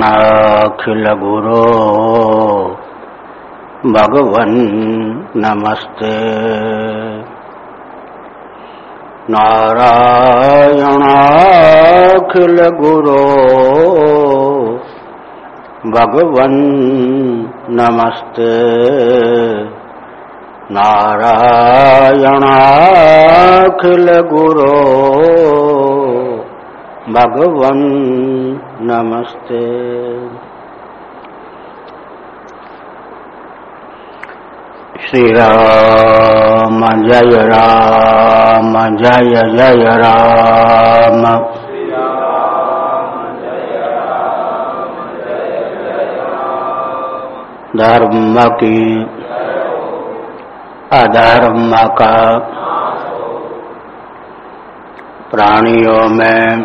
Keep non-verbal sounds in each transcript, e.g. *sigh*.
नारायणाखिलगुरो भगवन् नमस्ते। नारायणाखिलगुरो भगवन् नमस्ते। नारायणाखिलगुरो भगवन् नमस्ते। श्रीराम जय राम जय जय राम। धर्म की अधर्म का प्राणियों में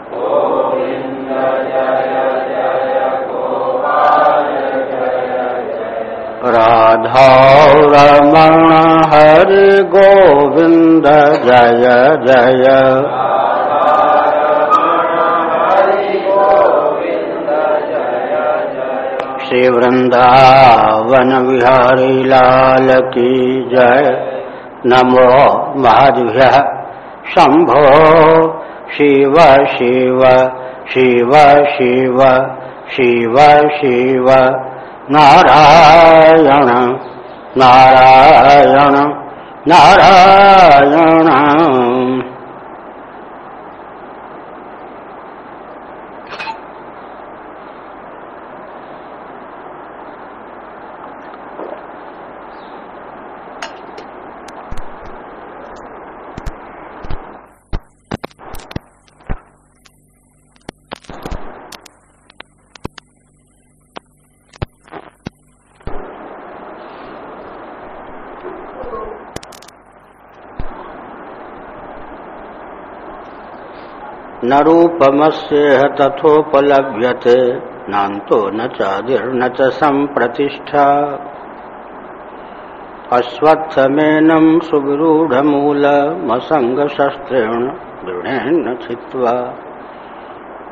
राधा रमण हरि गोविंद जय जय। श्री वृंदावन विहारी लाल की जय। नमो महाभ्य शंभो शिव शिव शिव शिव शिव शिव। नारायण नारायण नारायण। न रूपमस्येह तथोपलभ्यते। नान्तो न चादिर्न च सम्प्रतिष्ठा। अश्वत्थमेनं सुविरूढमूलमसङ्गशस्त्रेण दृढेन्न छित्त्वा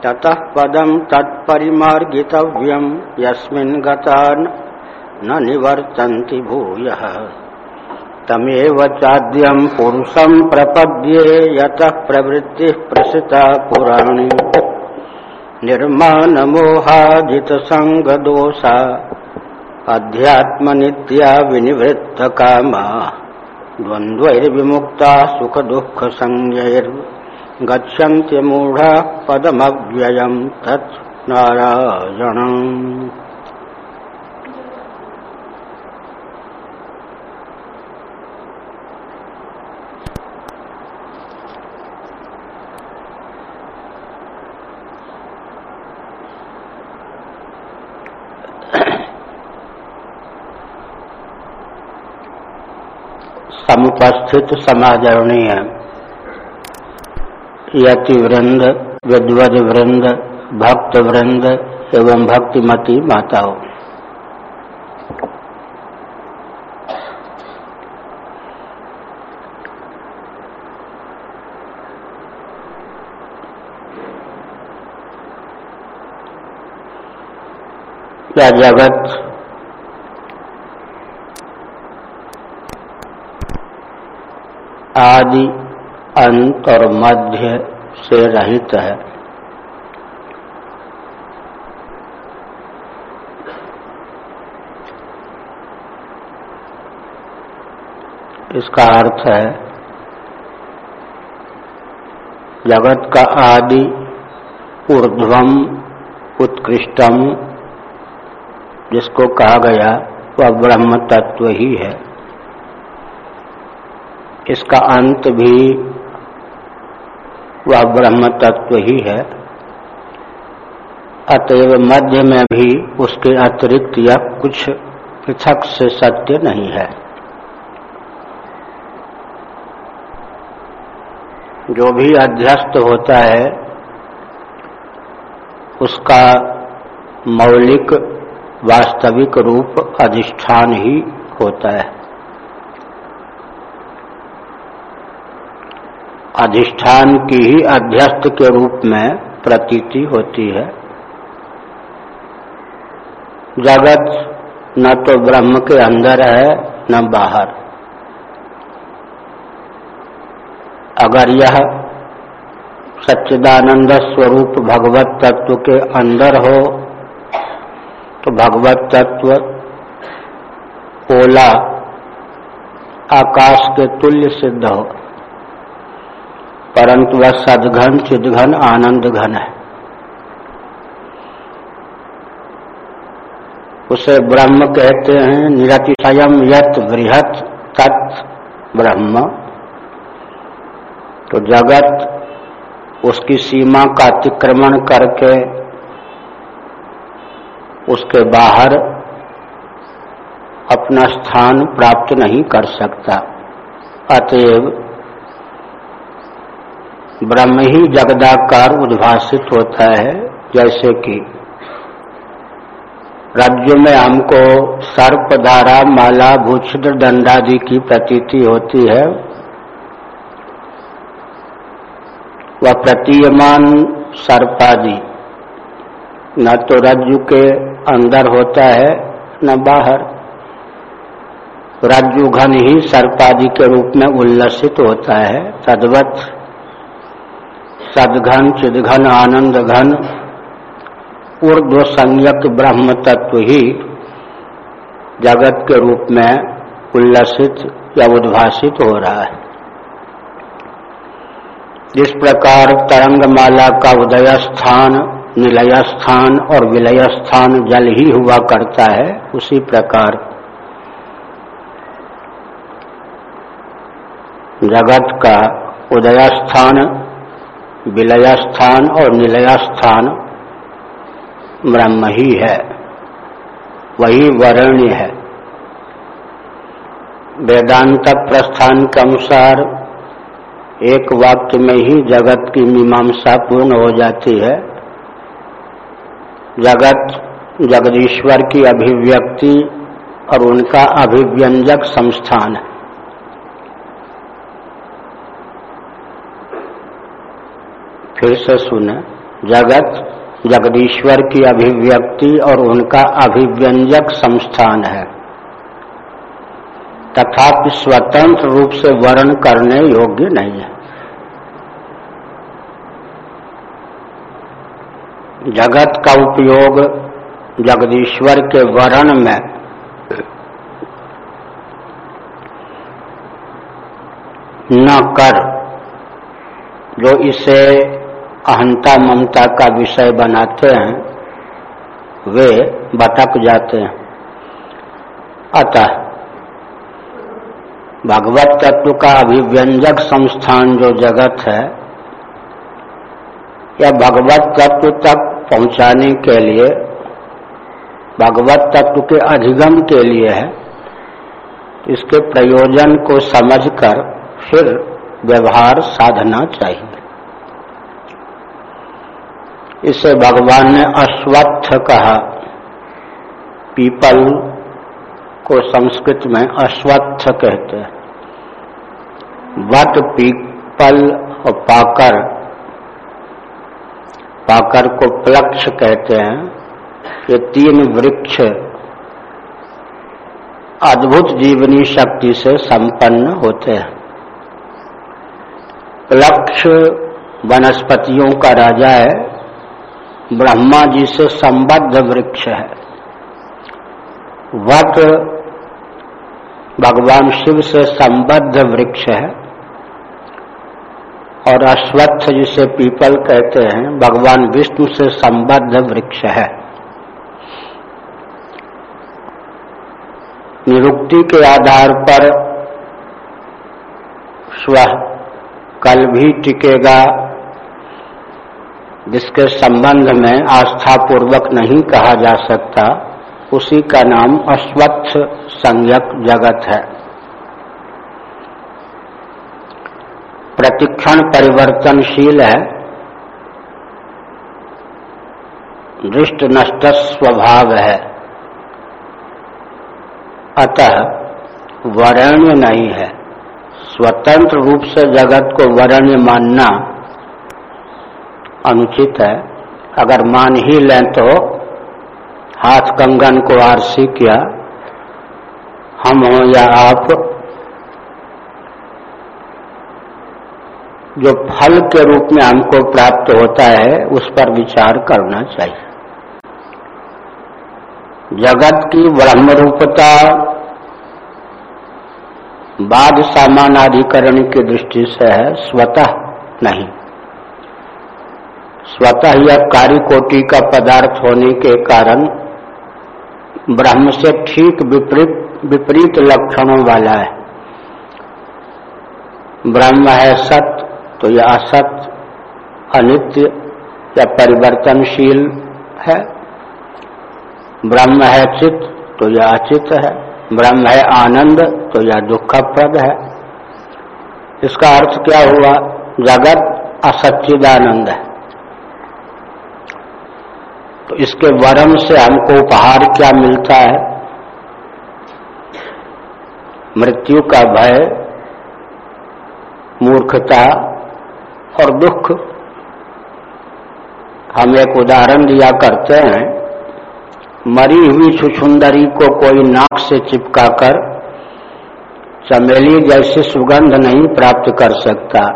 ततः पदं तत्परिमार्गितव्यं, यस्मिन् न निवर्तन्ति भूयः। तमेव चाद्यम् पुरुषम् प्रपद्ये यतः प्रवृत्तिः प्रसिता पुराणी। पुराणि निर्माणमोहाजितसङ्गदोषा अध्यात्मनित्या विनिवृत्तकामा, द्वन्द्वैर्विमुक्ता सुखदुःखसंज्ञैर्गच्छन्त्यमूढा पदमव्ययम् तत् नारायणम्। स्थित समादरणीय। यति वृंद विद्वद वृंद भक्त वृंद एवं भक्तिमती माताओं। जगत आदि अंत और मध्य से रहित है। इसका अर्थ है, जगत का आदि ऊर्ध्वम, उत्कृष्टम, जिसको कहा गया, वह ब्रह्म तत्व ही है। इसका अंत भी वह ब्रह्म तत्व ही है। अतएव मध्य में भी उसके अतिरिक्त या कुछ पृथक से सत्य नहीं है। जो भी अध्यस्त होता है, उसका मौलिक वास्तविक रूप अधिष्ठान ही होता है। अधिष्ठान की ही अध्यस्त के रूप में प्रतीति होती है। जगत न तो ब्रह्म के अंदर है, न बाहर। अगर यह सच्चिदानंद स्वरूप भगवत तत्व के अंदर हो तो भगवत तत्व ओला आकाश के तुल्य सिद्ध हो। परंतु वह सदघन, चिदघन आनंद घन है। उसे ब्रह्म कहते हैं निरतिशयम यत बृहत तत् ब्रह्म। तो जगत उसकी सीमा का अतिक्रमण करके उसके बाहर अपना स्थान प्राप्त नहीं कर सकता। अतएव ब्रह्म ही जगदाकार उद्भाषित होता है, जैसे कि राज्य में हमको सर्प धारा माला, भूषित दंडादि की प्रतीति होती है। वह प्रतीयमान सर्पादि, न तो रज्जु के अंदर होता है, न बाहर। रज्जु घन ही सर्पादि के रूप में उल्लसित होता है, तद्वत सदघन चिदघन आनंद घन, ऊर्ध्व संयक ब्रह्म तत्व ही जगत के रूप में उल्लसित या उद्भासित हो रहा है। जिस प्रकार तरंगमाला का उदय स्थान निलय स्थान और विलय स्थान जल ही हुआ करता है, उसी प्रकार जगत का उदय स्थान विलय स्थान और निलय स्थान ब्रह्म ही है, वही वर्ण्य है। वेदांत प्रस्थान के अनुसार एक वाक्य में ही जगत की मीमांसा पूर्ण हो जाती है। जगत जगदीश्वर की अभिव्यक्ति और उनका अभिव्यंजक संस्थान है। फिर से सुने, जगत, जगदीश्वर की अभिव्यक्ति और उनका अभिव्यंजक संस्थान है। तथापि स्वतंत्र रूप से वर्ण करने योग्य नहीं है। जगत का उपयोग जगदीश्वर के वर्ण में न कर, जो इसे अहंता ममता का विषय बनाते हैं, वे भटक जाते हैं। अतः भगवत तत्व का अभिव्यंजक संस्थान जो जगत है या भगवत तत्व तक पहुँचाने के लिए, भगवत तत्व के अधिगम के लिए है। इसके प्रयोजन को समझकर फिर व्यवहार साधना चाहिए। इसे भगवान ने अश्वत्थ कहा। पीपल को संस्कृत में अश्वत्थ कहते हैं। वट पीपल और पाकर पाकर को प्लक्ष कहते हैं। ये तीन वृक्ष अद्भुत जीवनी शक्ति से संपन्न होते हैं। प्लक्ष वनस्पतियों का राजा है। ब्रह्मा जी से संबद्ध वृक्ष है। वट भगवान शिव से संबद्ध वृक्ष है और अश्वत्थ जिसे पीपल कहते हैं, भगवान विष्णु से संबद्ध वृक्ष है। निरुक्ति के आधार पर स्व कल भी टिकेगा जिसके संबंध में आस्था पूर्वक नहीं कहा जा सकता, उसी का नाम अश्वत्थ संयक जगत है। प्रतिक्षण परिवर्तनशील है। दृष्ट नष्ट स्वभाव है। अतः वरण्य नहीं है। स्वतंत्र रूप से जगत को वरण्य मानना अनुचित है। अगर मान ही लें तो हाथ कंगन को आरसी किया, हम हो या आप, जो फल के रूप में हमको प्राप्त होता है, उस पर विचार करना चाहिए। जगत की ब्रह्म रूपता बाद सामानाधिकरण की दृष्टि से है, स्वतः नहीं। स्वतः यह कार्य कोटि का पदार्थ होने के कारण ब्रह्म से ठीक विपरीत विपरीत लक्षणों वाला है। ब्रह्म है सत्य तो यह असत, अनित्य या परिवर्तनशील है। ब्रह्म है चित्त तो यह अचित है। ब्रह्म है आनंद तो यह दुखप्रद है। इसका अर्थ क्या हुआ? जगत असच्चिदानंद है। तो इसके वरम से हमको उपहार क्या मिलता है? मृत्यु का भय, मूर्खता और दुख। हम एक उदाहरण दिया करते हैं। मरी हुई सुसुंदरी को कोई नाक से चिपकाकर चमेली जैसी सुगंध नहीं प्राप्त कर सकता।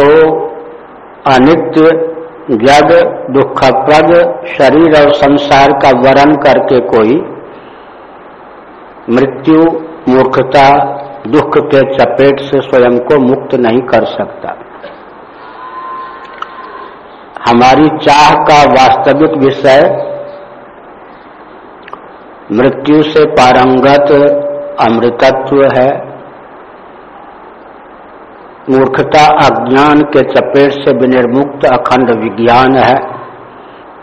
तो अनित्य जग दुखप्रद शरीर और संसार का वरण करके कोई मृत्यु, मूर्खता, दुख के चपेट से स्वयं को मुक्त नहीं कर सकता। हमारी चाह का वास्तविक विषय मृत्यु से पारंगत अमृतत्व है। मूर्खता अज्ञान के चपेट से विनिर्मुक्त अखंड विज्ञान है।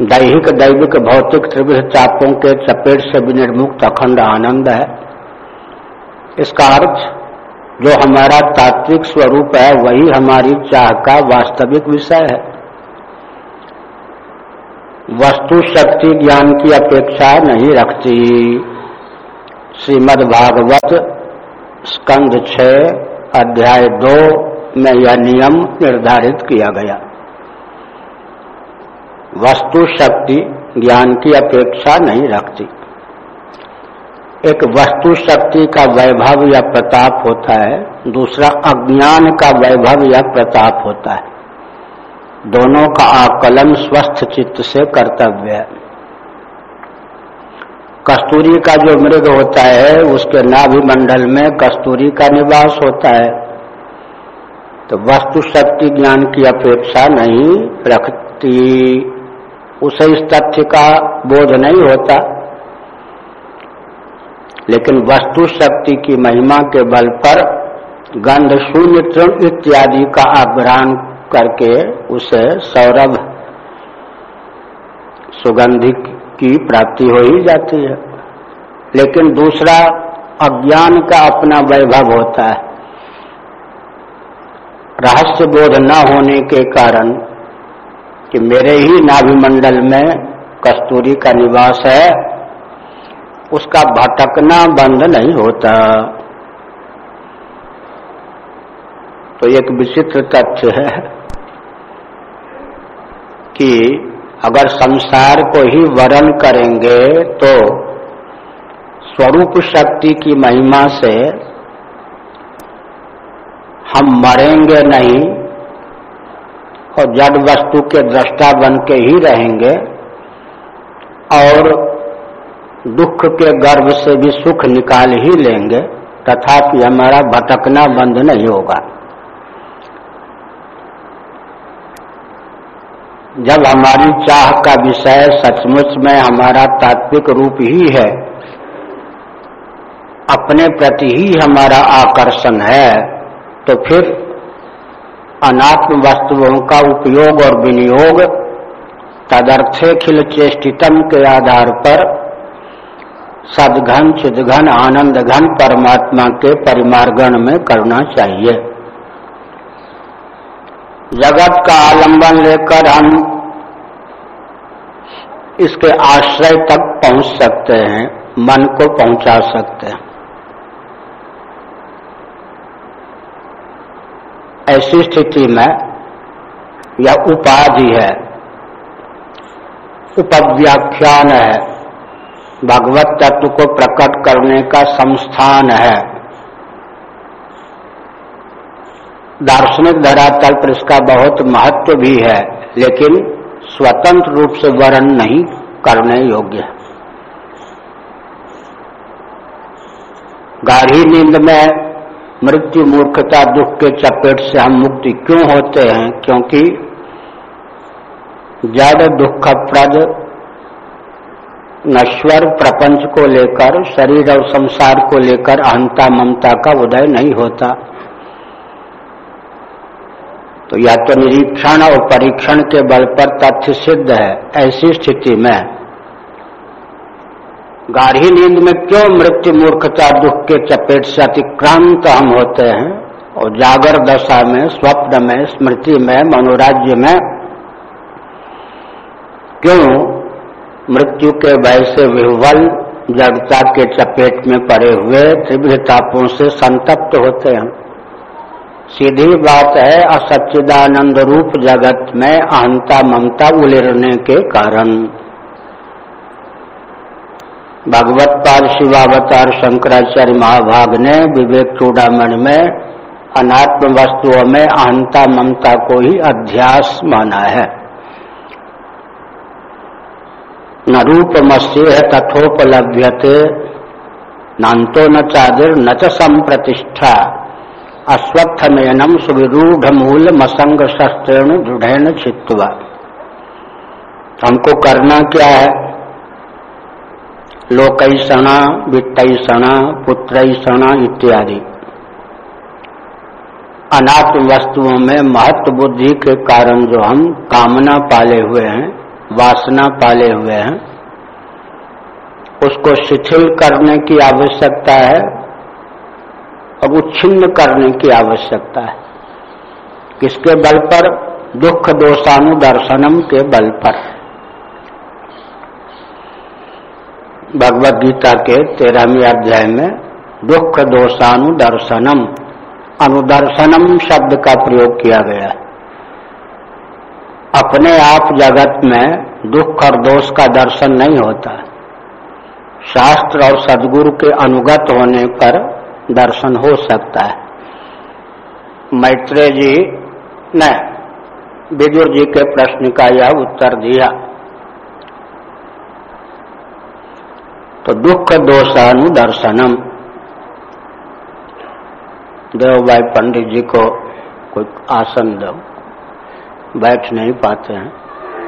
दैहिक, दैविक, भौतिक त्रिविध चापों के चपेट से विनिर्मुक्त अखंड आनंद है। इसका अर्थ, जो हमारा तात्विक स्वरूप है, वही हमारी चाह का वास्तविक विषय है। वस्तु शक्ति ज्ञान की अपेक्षा नहीं रखती। श्रीमद् भागवत स्कंद छ, अध्याय दो में यह नियम निर्धारित किया गया। वस्तु शक्ति ज्ञान की अपेक्षा नहीं रखती। एक वस्तु शक्ति का वैभव या प्रताप होता है, दूसरा अज्ञान का वैभव या प्रताप होता है। दोनों का आकलन स्वस्थ चित्त से कर्तव्य है। कस्तूरी का जो मृग होता है, उसके नाभि मंडल में कस्तूरी का निवास होता है। तो वस्तु शक्ति ज्ञान की अपेक्षा नहीं रखती। उसे इस तथ्य का बोध नहीं होता। लेकिन वस्तु शक्ति की महिमा के बल पर गंध, शून्य, तृण इत्यादि का आग्रहण करके उसे सौरभ सुगंधि की प्राप्ति हो ही जाती है। लेकिन दूसरा अज्ञान का अपना वैभव होता है। रहस्य बोध न होने के कारण कि मेरे ही नाभिमंडल में कस्तूरी का निवास है, उसका भटकना बंद नहीं होता। तो एक विचित्र तथ्य है कि अगर संसार को ही वरण करेंगे तो स्वरूप शक्ति की महिमा से हम मरेंगे नहीं और जड़ वस्तु के दृष्टा बन के ही रहेंगे और दुख के गर्भ से भी सुख निकाल ही लेंगे, तथापि हमारा भटकना बंद नहीं होगा। जब हमारी चाह का विषय सचमुच में हमारा तात्विक रूप ही है, अपने प्रति ही हमारा आकर्षण है तो फिर अनात्म वस्तुओं का उपयोग और विनियोग तदर्थे खिल चेष्टितम के आधार पर सदघन चिदघन आनंद घन परमात्मा के परिमार्गण में करना चाहिए। जगत का आलंबन लेकर हम इसके आश्रय तक पहुँच सकते हैं, मन को पहुँचा सकते हैं। ऐसी स्थिति में यह उपाधि है, उपव्याख्यान है, भगवत तत्व को प्रकट करने का संस्थान है। दार्शनिक धरातल पर इसका बहुत महत्व भी है, लेकिन स्वतंत्र रूप से वर्ण नहीं करने योग्य गाढ़ी नींद में मृत्यु मूर्खता, दुख के चपेट से हम मुक्ति क्यों होते हैं? क्योंकि जड़ दुखप्रद नश्वर प्रपंच को लेकर, शरीर और संसार को लेकर अहंता ममता का उदय नहीं होता। तो या तो निरीक्षण और परीक्षण के बल पर तथ्य सिद्ध है, ऐसी स्थिति में गाढ़ी नींद में क्यों मृत्यु मूर्खता दुख के चपेट से अतिक्रांत हम होते हैं? और जागर दशा में, स्वप्न में, स्मृति में, मनोराज्य में क्यों मृत्यु के भय से विह्वल जड़ता के चपेट में पड़े हुए तीव्र तापों से संतप्त होते हैं? सीधी बात है, असच्चिदानंद रूप जगत में अहंता ममता उलिरने के कारण। भगवत पाद शिवावतार शंकराचार्य महाभाग ने विवेक चूड़ामणि में अनात्म वस्तुओं में अहंता ममता को ही अध्यास माना है। न रूप रूपमस्येह तथोपलभ्यते नान्तो न चादिर न च संप्रतिष्ठा अश्वत्थमेनम सुविरूढ़ मूल मसंग शस्त्रेण दृढ़ हमको करना क्या है? लोकैषणा वित्तैषणा पुत्रैषणा इत्यादि। अनात्म वस्तुओं में महत्व बुद्धि के कारण जो हम कामना पाले हुए हैं, वासना पाले हुए हैं, उसको शिथिल करने की आवश्यकता है और उच्छिन्न करने की आवश्यकता है। किसके बल पर? दुख दोषानुदर्शनम के बल पर। भगवत गीता के तेरहवीं अध्याय में दुख दोषानुदर्शनम। अनुदर्शनम शब्द का प्रयोग किया गया। अपने आप जगत में दुख और दोष का दर्शन नहीं होता। शास्त्र और सदगुरु के अनुगत होने पर दर्शन हो सकता है। मैत्रेय जी ने विदुर जी के प्रश्न का यह उत्तर दिया। तो दुख दोषानुदर्शनम देव भाई पंडित जी को कोई आसन दो। बैठ नहीं पाते हैं।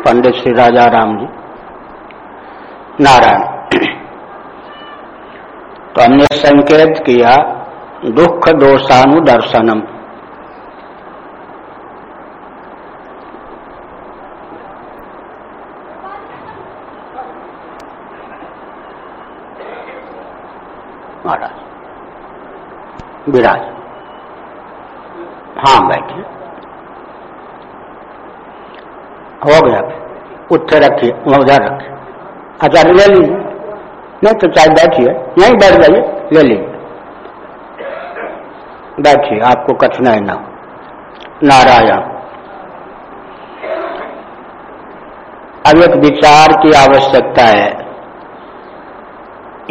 पंडित श्री राजा राम जी। नारायण। तो हमने संकेत किया दुख दोषानुदर्शनम महाराज। विराज। हाँ बैठे हो गया। उत्तर रखिए उधर रखिए। आचार्य ले लीजिए। नहीं तो चाहे बैठिए। नहीं बैठ जाइए, ले लीजिए। बैठिए, आपको कठिनाई ना नारायण। वास्तविक विचार की आवश्यकता है।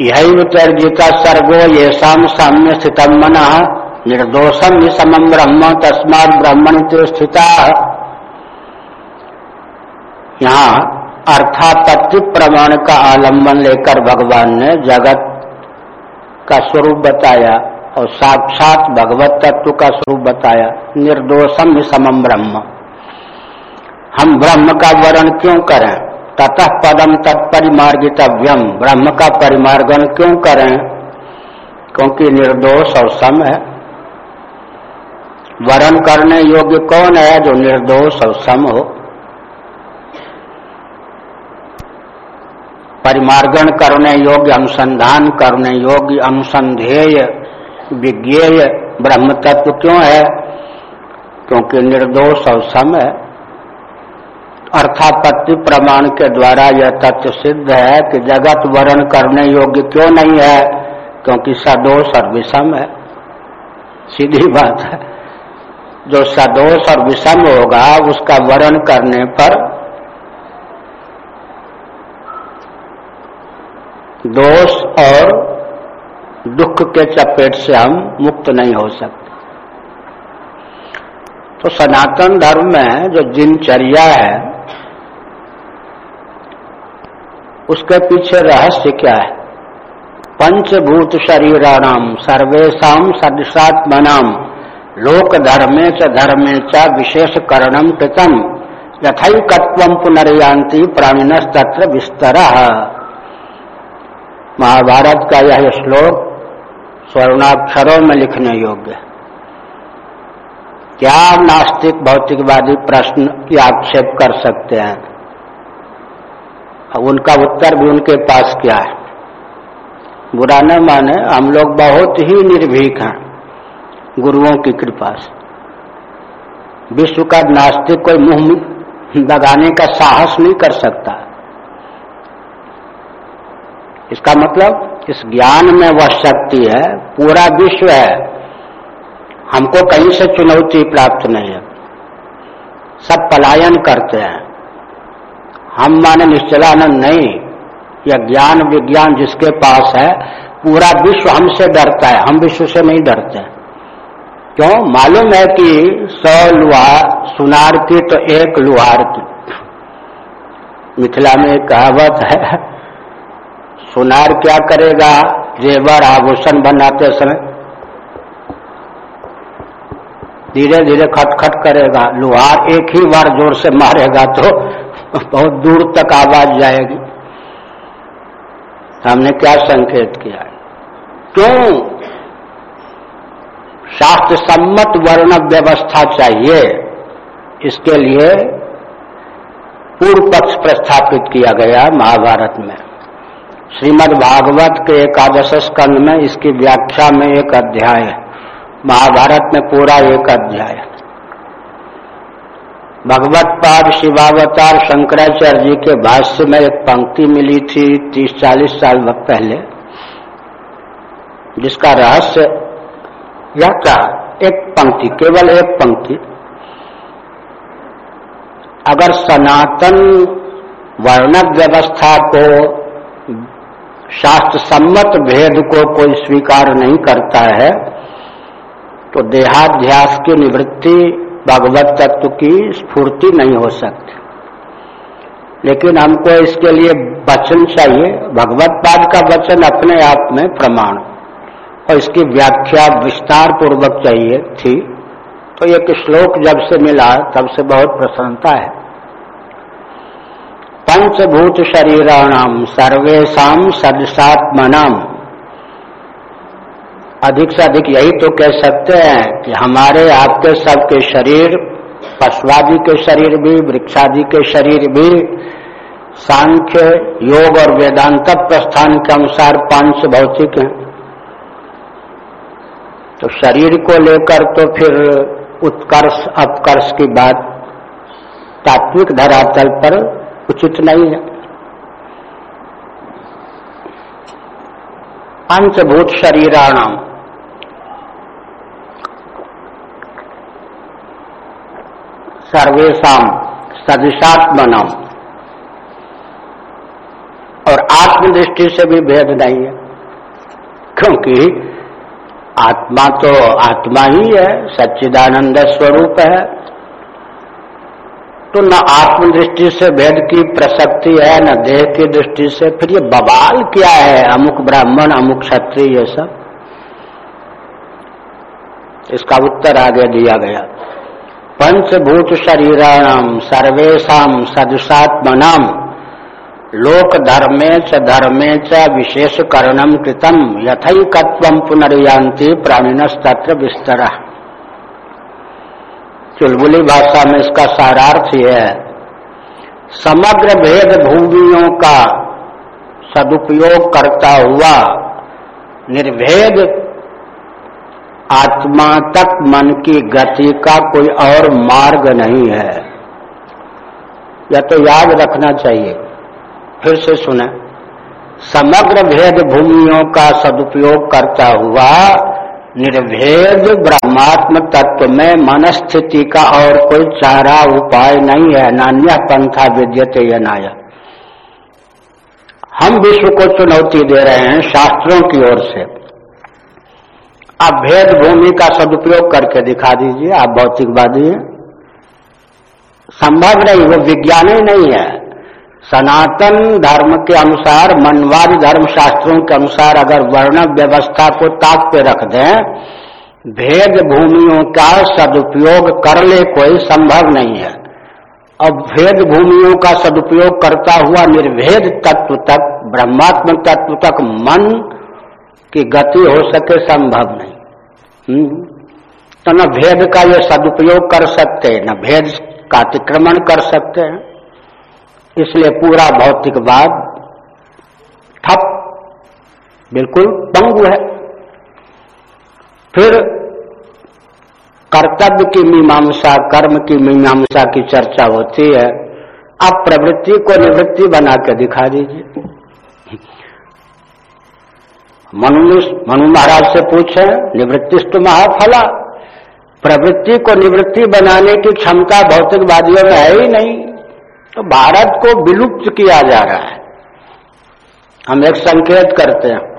यही तर्जिता सर्गो ये शाम साम्य स्थितम मन। निर्दोषम ही समम ब्रह्म, तस्मात ब्रह्मण स्थिता। यहाँ अर्थापत्ति प्रमाण का आलंबन लेकर भगवान ने जगत का स्वरूप बताया और साक्षात भगवत तत्व का स्वरूप बताया। निर्दोषम समम ब्रह्म। हम ब्रह्म का वर्ण क्यों करें? ततः पदम तत्परिमार्गितव्यम ब्रह्म का परिमार्गन क्यों करें? क्योंकि निर्दोष और सम है। वरण करने योग्य कौन है जो निर्दोष और सम हो? परिमार्गण करने योग्य, अनुसंधान करने योग्य, अनुसंधेय, विज्ञेय ब्रह्म तत्व क्यों है? क्योंकि निर्दोष और सम है। अर्थापत्ति प्रमाण के द्वारा यह तथ्य सिद्ध है कि जगत वर्ण करने योग्य क्यों नहीं है? क्योंकि सदोष और विषम है। सीधी बात है। जो सदोष और विषम होगा, उसका वर्ण करने पर दोष और दुख के चपेट से हम मुक्त नहीं हो सकते। तो सनातन धर्म में जो दिनचर्या है उसके पीछे रहस्य क्या है? पंचभूत शरीराणाम सर्वेशा सदृशात्मनाम लोक धर्मे च धर्मे च विशेष करणम कृतम। यथकत्व पुनर्यांति प्राणिनस तत्र विस्तर। महाभारत का यह श्लोक स्वर्णाक्षरों में लिखने योग्य। क्या नास्तिक भौतिकवादी प्रश्न की आक्षेप कर सकते हैं? अब उनका उत्तर भी उनके पास क्या है? बुरा न माने, हम लोग बहुत ही निर्भीक हैं गुरुओं की कृपा से। विश्व का नास्तिक कोई मुँह लगाने का साहस नहीं कर सकता। इसका मतलब इस ज्ञान में वह शक्ति है, पूरा विश्व है। हमको कहीं से चुनौती प्राप्त नहीं है। सब पलायन करते हैं। हम माने निश्चलानंद नहीं, यह ज्ञान विज्ञान जिसके पास है, पूरा विश्व हमसे डरता है, हम विश्व से नहीं डरते। क्यों? मालूम है कि सौ लुहार सुनार की तो एक लुहार की मिथिला में कहावत है, सुनार क्या करेगा, जेवर आभूषण बनाते समय। धीरे धीरे खटखट करेगा, लुहार एक ही बार ज़ोर से मारेगा तो बहुत दूर तक आवाज़ जाएगी। हमने क्या संकेत किया क्यों? शास्त्र सम्मत वर्ण व्यवस्था चाहिए। इसके लिए पूर्व पक्ष प्रस्थापित किया गया महाभारत में। श्रीमद् भागवत के एकादश स्कंद में इसकी व्याख्या में एक अध्याय है। महाभारत में पूरा एक अध्याय भगवत पाद शिवावतार शंकराचार्य जी के भाष्य में एक पंक्ति मिली थी तीस चालीस साल पहले, जिसका रहस्य या क्या एक पंक्ति, केवल एक पंक्ति। अगर सनातन वर्ण व्यवस्था को, शास्त्र सम्मत भेद को कोई स्वीकार नहीं करता है तो देहाध्यास की निवृत्ति भगवत तत्व की स्फूर्ति नहीं हो सकती। लेकिन हमको इसके लिए वचन चाहिए। भगवत पाद का वचन अपने आप में प्रमाण। और इसकी व्याख्या विस्तार पूर्वक चाहिए थी। तो एक श्लोक जब से मिला, तब से बहुत प्रसन्नता है। पंचभूत शरीराणाम सर्वेशा सदसात्मनाम अधिक से अधिक यही तो कह सकते हैं कि हमारे आपके सबके शरीर, पशुवादि के शरीर भी, वृक्षादि के शरीर भी, सांख्य, योग और वेदांत प्रस्थान के अनुसार पाँच भौतिक हैं। तो शरीर को लेकर तो फिर उत्कर्ष, अपकर्ष की बात तात्विक धरातल पर उचित नहीं है। पंचभूत शरीराणाम। सर्वेशा सदृशात्मनम। आत्मदृष्टि से भी भेद नहीं है, क्योंकि आत्मा तो आत्मा ही है, सच्चिदानंद स्वरूप है। तो न आत्मदृष्टि से भेद की प्रसक्ति है, न देह की दृष्टि से, फिर ये बवाल क्या है, अमुक ब्राह्मण, अमुक क्षत्रिय सब? इसका उत्तर आगे दिया गया। पंचभूत शरीराणाम सर्वेशा सदुषात्मनाम लोक धर्मे च धर्मे च विशेष करणम कृतम यथकत्व पुनरियांति प्राणिनस्तत्र विस्तर। चुलबुली भाषा में इसका सारार्थ है, समग्र भेद भूमियों का सदुपयोग करता हुआ निर्भेद आत्मा तक मन की गति का कोई और मार्ग नहीं है। यह तो याद रखना चाहिए। फिर से सुने। समग्र भेद भूमियों का सदुपयोग करता हुआ निर्भेद ब्रह्मात्म तत्व में मन स्थिति का और कोई चारा उपाय नहीं है। नान्य पंथा विद्यते या नाया। हम विश्व को चुनौती दे रहे हैं शास्त्रों की ओर से। आप भेद भूमि का सदुपयोग करके दिखा दीजिए, आप भौतिकवादी हैं। संभव नहीं, वो विज्ञान ही नहीं है। सनातन धर्म के अनुसार, मनवादी धर्म शास्त्रों के अनुसार अगर वर्ण व्यवस्था को ताक पे रख दें, भेद भूमियों का सदुपयोग कर ले कोई संभव नहीं है। अब भेद भूमियों का सदुपयोग करता हुआ निर्भेद तत्व तक, ब्रह्मात्म तत्व तक मन की गति हो सके संभव नहीं। तो न भेद का ये सदुपयोग कर सकते, न भेद का अतिक्रमण कर सकते हैं। इसलिए पूरा भौतिकवाद ठप, बिल्कुल पंगु है। फिर कर्तव्य की मीमांसा, कर्म की मीमांसा की चर्चा होती है। आप प्रवृत्ति को निवृत्ति बना के दिखा दीजिए। मनु मनु महाराज से पूछे निवृत्तिस्तु महाफला। प्रवृत्ति को निवृत्ति बनाने की क्षमता भौतिकवादियों में है ही नहीं। तो भारत को विलुप्त किया जा रहा है। हम एक संकेत करते हैं।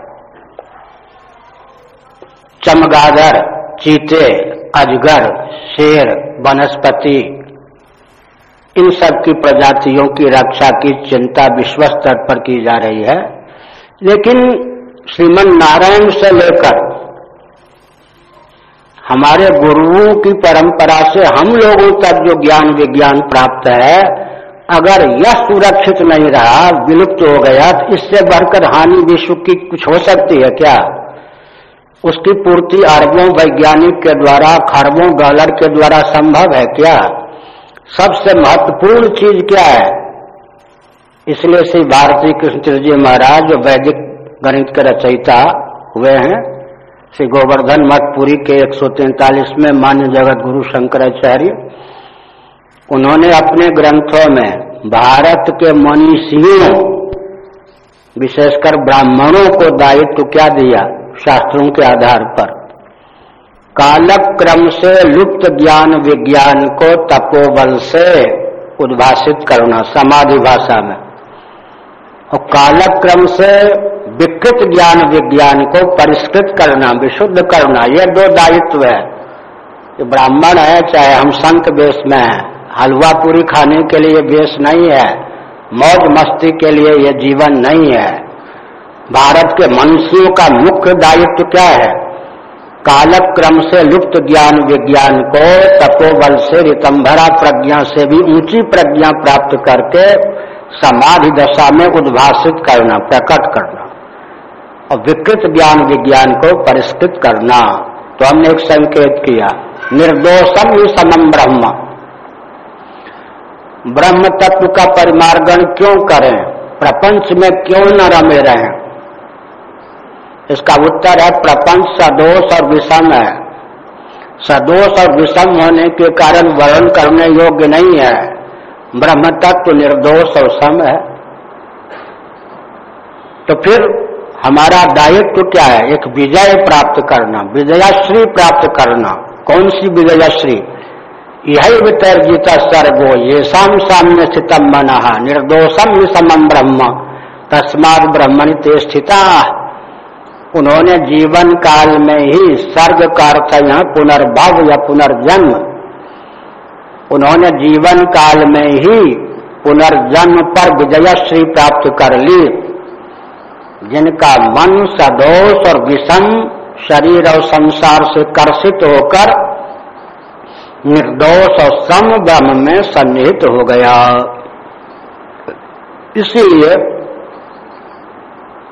चमगादड़, चीते, अजगर, शेर, वनस्पति, इन सब की प्रजातियों की रक्षा की चिंता विश्व स्तर पर की जा रही है। लेकिन श्रीमन नारायण से लेकर हमारे गुरुओं की परंपरा से हम लोगों तक जो ज्ञान विज्ञान प्राप्त है, अगर यह सुरक्षित नहीं रहा, विलुप्त हो गया तो इससे बढ़कर हानि विश्व की कुछ हो सकती है क्या? उसकी पूर्ति अरबों वैज्ञानिक के द्वारा, खरबों डॉलर के द्वारा संभव है क्या? सबसे महत्वपूर्ण चीज़ क्या है? इसलिए श्री भारती कृष्ण जी महाराज जो वैदिक गणित के रचयिता हुए हैं। श्री गोवर्धन मठपुरी के एक में मान्य जगत गुरु शंकराचार्य। उन्होंने अपने ग्रंथों में भारत के मनीषियों, विशेषकर ब्राह्मणों को दायित्व क्या दिया शास्त्रों के आधार पर। कालक्रम से लुप्त ज्ञान विज्ञान को तपोबल से उद्भाषित करना समाधि भाषा में। और कालक्रम से विकृत ज्ञान विज्ञान को परिष्कृत करना, विशुद्ध करना, ये दो दायित्व है। ब्राह्मण है, चाहे हम संत वेश में है। हलवा पूरी खाने के लिए वेश नहीं है। मौज मस्ती के लिए यह जीवन नहीं है। भारत के मनुष्यों का मुख्य दायित्व क्या है? कालक्रम से लुप्त ज्ञान विज्ञान को तपोबल से रितंभरा प्रज्ञा से भी ऊँची प्रज्ञा प्राप्त करके समाधि दशा में उद्भाषित करना, प्रकट करना। और विकृत ज्ञान विज्ञान को परिष्कृत करना। तो हमने एक संकेत किया, निर्दोषम ही समम ब्रह्म। ब्रह्म तत्व का परिमार्गण क्यों करें? प्रपंच में क्यों न रमे रहें? इसका उत्तर है, प्रपंच सदोष और विषम है। सदोष और विषम होने के कारण वर्ण करने योग्य नहीं है। ब्रह्म तत्व निर्दोष और सम है। तो फिर हमारा दायित्व क्या है? एक विजय प्राप्त करना, विजयाश्री प्राप्त करना। कौन सी विजयाश्री? यही वितर्जित सर्गो ये शाम साम्य स्थितम मन निर्दोषम समम ब्रह्म। तस्मात ब्रह्मण ते उन्होंने जीवन काल में ही सर्ग का अर्थ यहाँ पुनर्भव या पुनर्जन्म। उन्होंने जीवन काल में ही पुनर्जन्म पर विजयश्री प्राप्त कर ली। जिनका मन सदोष और विषम शरीर और संसार से कर्षित होकर निर्दोष और सम ब्रह्म में सन्निहित हो गया। इसीलिए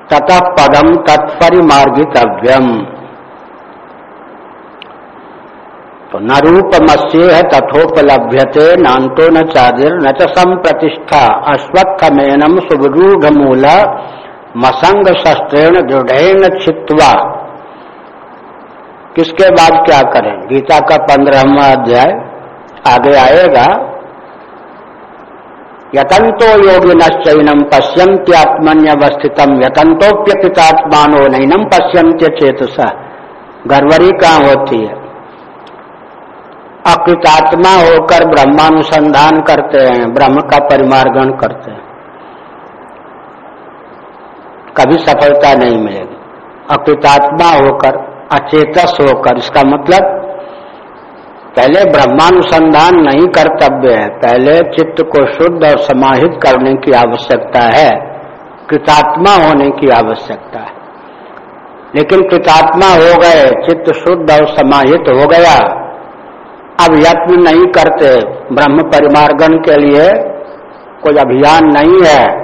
ततः पदम तत्परिमार्गितव्यम। तो न रूपमस्य तथोपलभ्यते, नान्तो न चादिर न च संप्रतिष्ठा अश्वत्थमेनम सुबरूढ़ मूल मसंग शस्त्रेण दृढ़ छित्वा किसके बाद क्या करें? गीता का पंद्रहवा अध्याय आगे आएगा। यतंतो योगी नश्चैनम पश्यंत्यात्मन्यवस्थितम यतंतोप्यपितात्मानो नैनम पश्यंत्य चेतसा गरवरी कहाँ होती है? अकृतात्मा होकर ब्रह्मानुसंधान करते हैं, ब्रह्म का परिमार्गण करते हैं। कभी सफलता नहीं मिलेगी। अकृतात्मा होकर, अचेतस होकर, इसका मतलब पहले ब्रह्मानुसंधान नहीं कर्तव्य है, पहले चित्त को शुद्ध और समाहित करने की आवश्यकता है, कृतात्मा होने की आवश्यकता है। लेकिन कृतात्मा हो गए, चित्त शुद्ध और समाहित हो गया, अब यत्न नहीं करते, ब्रह्म परिमार्गन के लिए कोई अभियान नहीं है।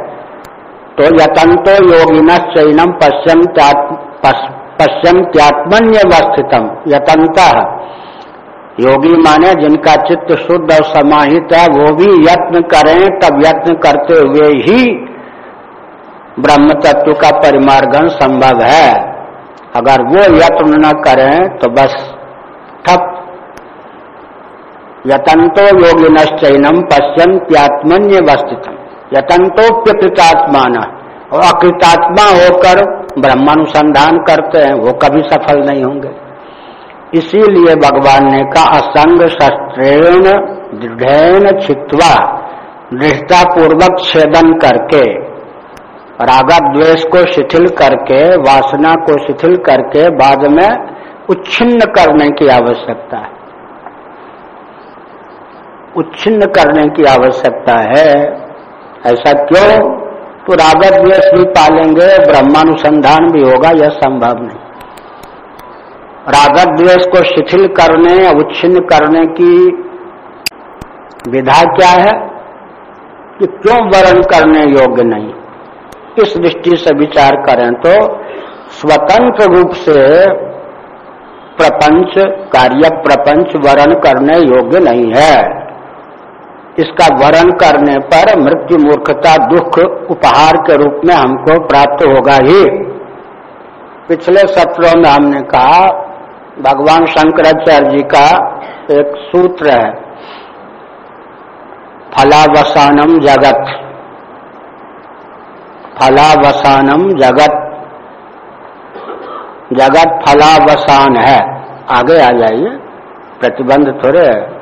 तो यतंतो योगिन चैनम पश्चिम पश्यंत्यात्मन्यवस्थितम यतंत योगी माने जिनका चित्त शुद्ध और समाहित है, वो भी यत्न करें, तब यत्न करते हुए ही ब्रह्म तत्व का परिमार्गन संभव है। अगर वो यत्न न करें तो बस ठप। यतंतो योगिनश्चैनम पश्यंत्यात्मन्य वस्थितम यतंतोप्यकृतात्मान और अकृतात्मा होकर ब्रह्मानुसंधान करते हैं, वो कभी सफल नहीं होंगे। इसीलिए भगवान ने कहा, असंग शस्त्रेण दृढ़ छित्वा दृढ़ता पूर्वक छेदन करके, रागा द्वेष को शिथिल करके, वासना को शिथिल करके बाद में उच्छिन्न करने की आवश्यकता है। उच्छिन्न करने की आवश्यकता है ऐसा क्यों? तो रागत द्वेष भी पालेंगे, ब्रह्मानुसंधान भी होगा, यह संभव नहीं। रागत द्वेष को शिथिल करने उच्छिन्न करने की विधा क्या है? कि क्यों वर्ण करने योग्य नहीं? इस दृष्टि से विचार करें तो स्वतंत्र रूप से प्रपंच, कार्य प्रपंच वर्ण करने योग्य नहीं है। इसका वर्ण करने पर मृत्यु मूर्खता, दुख, उपहार के रूप में हमको प्राप्त होगा ही। पिछले सत्रों में हमने कहा, भगवान शंकराचार्य जी का एक सूत्र है, फलावसानम जगत। फलावसानम जगत। जगत फलावसान है। आगे आ जाइए, प्रतिबंध थोड़े है।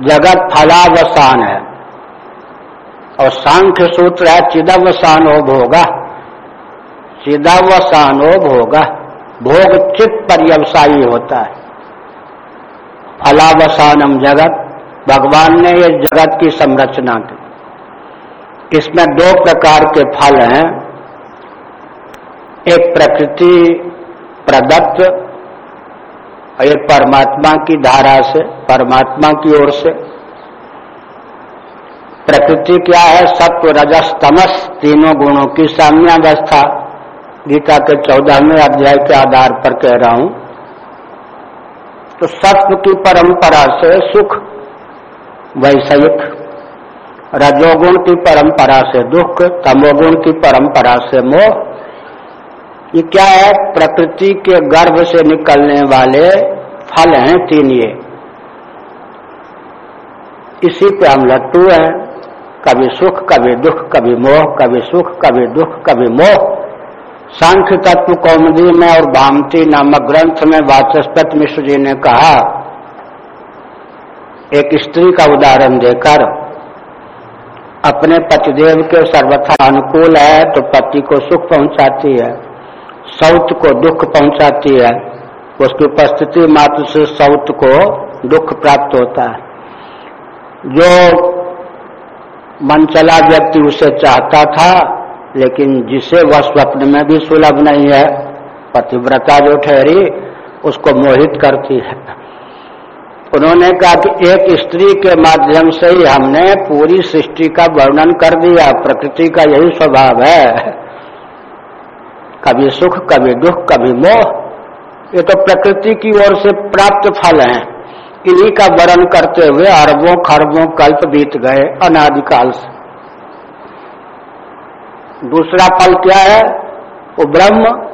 जगत फलावसान है। और सांख्य सूत्र है, चिदवसानो भोगा। चिदवसानो भोगा। भोग चित पर्यवसायी होता है। फलावसानम जगत। भगवान ने ये जगत की संरचना की। इसमें दो प्रकार के फल हैं। एक प्रकृति प्रदत्त ये परमात्मा की धारा से, परमात्मा की ओर से। प्रकृति क्या है? सत्व, रजस, तमस, तीनों गुणों की साम्यावस्था। गीता के चौदहवें अध्याय के आधार पर कह रहा हूँ। तो सत्व की परंपरा से सुख, वैषयिक। रजोगुण की परंपरा से दुख, तमोगुण की परंपरा से मोह। ये क्या है? प्रकृति के गर्भ से निकलने वाले फल हैं तीन ये। इसी पे हम लट्टू हैं। कभी सुख, कभी दुख, कभी मोह, कभी सुख, कभी दुख, कभी मोह। सांख्य तत्व कौमदी में और भामती नामक ग्रंथ में वाचस्पत मिश्र जी ने कहा, एक स्त्री का उदाहरण देकर, अपने पतिदेव के सर्वथा अनुकूल है तो पति को सुख पहुंचाती है। सौत को दुख पहुंचाती है, उसकी उपस्थिति मात्र से सौत को दुख प्राप्त होता है। जो मनचला व्यक्ति उसे चाहता था, लेकिन जिसे वह स्वप्न में भी सुलभ नहीं है, पतिव्रता जो ठहरी, उसको मोहित करती है। उन्होंने कहा कि एक स्त्री के माध्यम से ही हमने पूरी सृष्टि का वर्णन कर दिया, प्रकृति का यही स्वभाव है। कभी सुख, कभी दुख, कभी मोह, ये तो प्रकृति की ओर से प्राप्त फल हैं। इन्हीं का वर्णन करते हुए अरबों, खरबों कल्प बीत गए अनादिकाल से। दूसरा फल क्या है? वो ब्रह्म।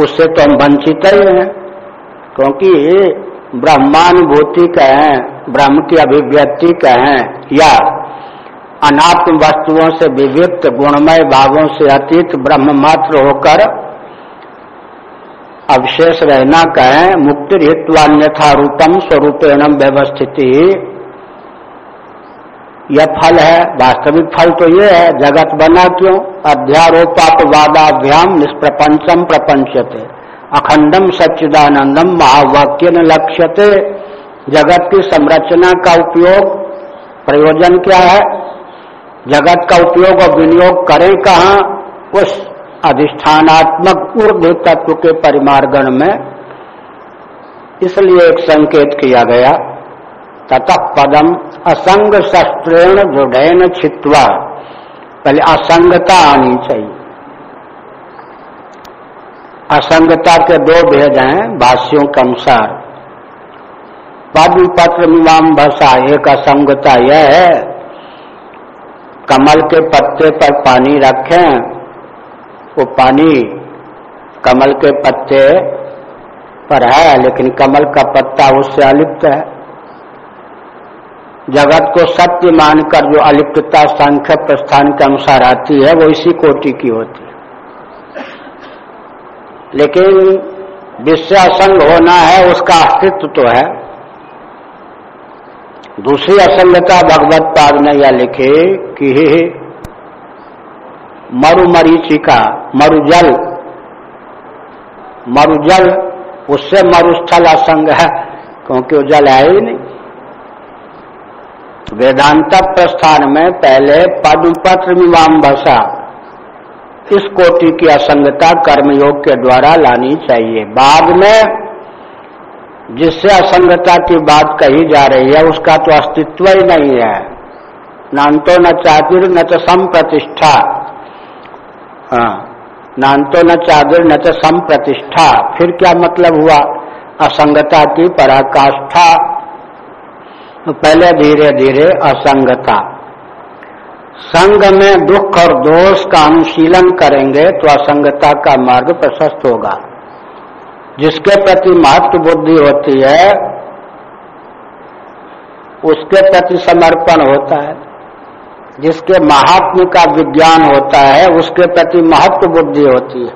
उससे तो हम वंचित ही हैं, क्योंकि ब्रह्मानुभूति कहें, ब्रह्म की अभिव्यक्ति कहें, या अनात्म वस्तुओं से विविक्त, गुणमय भावों से अतीत ब्रह्म मात्र होकर अवशेष रहना कहें, मुक्ति हित्वान्यथा रूपम स्वरूपेणम व्यवस्थिति। यह फल है, वास्तविक फल तो ये है, जगत बना क्यों? अध्यारोपापवादाभ्याम निष्प्रपंचम प्रपंचते। अखंडम सच्चिदानंदम महावाक्य न लक्ष्यते। जगत की संरचना का उपयोग, प्रयोजन क्या है? जगत का उपयोग और विनियोग करें कहा? उस अधिष्ठानात्मक ऊर्ध तत्व के परिमार्गण में। इसलिए एक संकेत किया गया, ततः पदम असंग शस्त्रेण दृढ़ छित्वा पहले असंगता आनी चाहिए। असंगता के दो भेद हैं भाष्यों के अनुसार। पद्म पत्र मीमाम भसा एक असंगता यह है। कमल के पत्ते पर पानी रखें। वो पानी कमल के पत्ते पर है, लेकिन कमल का पत्ता उससे अलिप्त है। जगत को सत्य मानकर जो अलिप्तता संख्य प्रस्थान के अनुसार आती है, वो इसी कोटि की होती है। लेकिन विषय असंग होना है, उसका अस्तित्व तो है। दूसरी असंगता भगवत पाद ने यह लिखे कि मरुमरीचिका मरुजल मरुजल उससे मरुस्थल असंग है, क्योंकि वो जल है ही नहीं। वेदांत प्रस्थान में पहले पद्मपत्र भसा, इस कोटि की असंगता कर्मयोग के द्वारा लानी चाहिए। बाद में जिससे असंगता की बात कही जा रही है, उसका तो अस्तित्व ही नहीं है। नान्तो न चादिर न च संप्रतिष्ठा। हाँ नान्तो न चादिर न च संप्रतिष्ठा। फिर क्या मतलब हुआ? असंगता की पराकाष्ठा। तो पहले धीरे धीरे असंगता। संग में दुख और दोष का अनुशीलन करेंगे तो असंगता का मार्ग प्रशस्त होगा। जिसके प्रति महत्व बुद्धि होती है, उसके प्रति समर्पण होता है। जिसके महात्म का विज्ञान होता है, उसके प्रति महत्व बुद्धि होती है।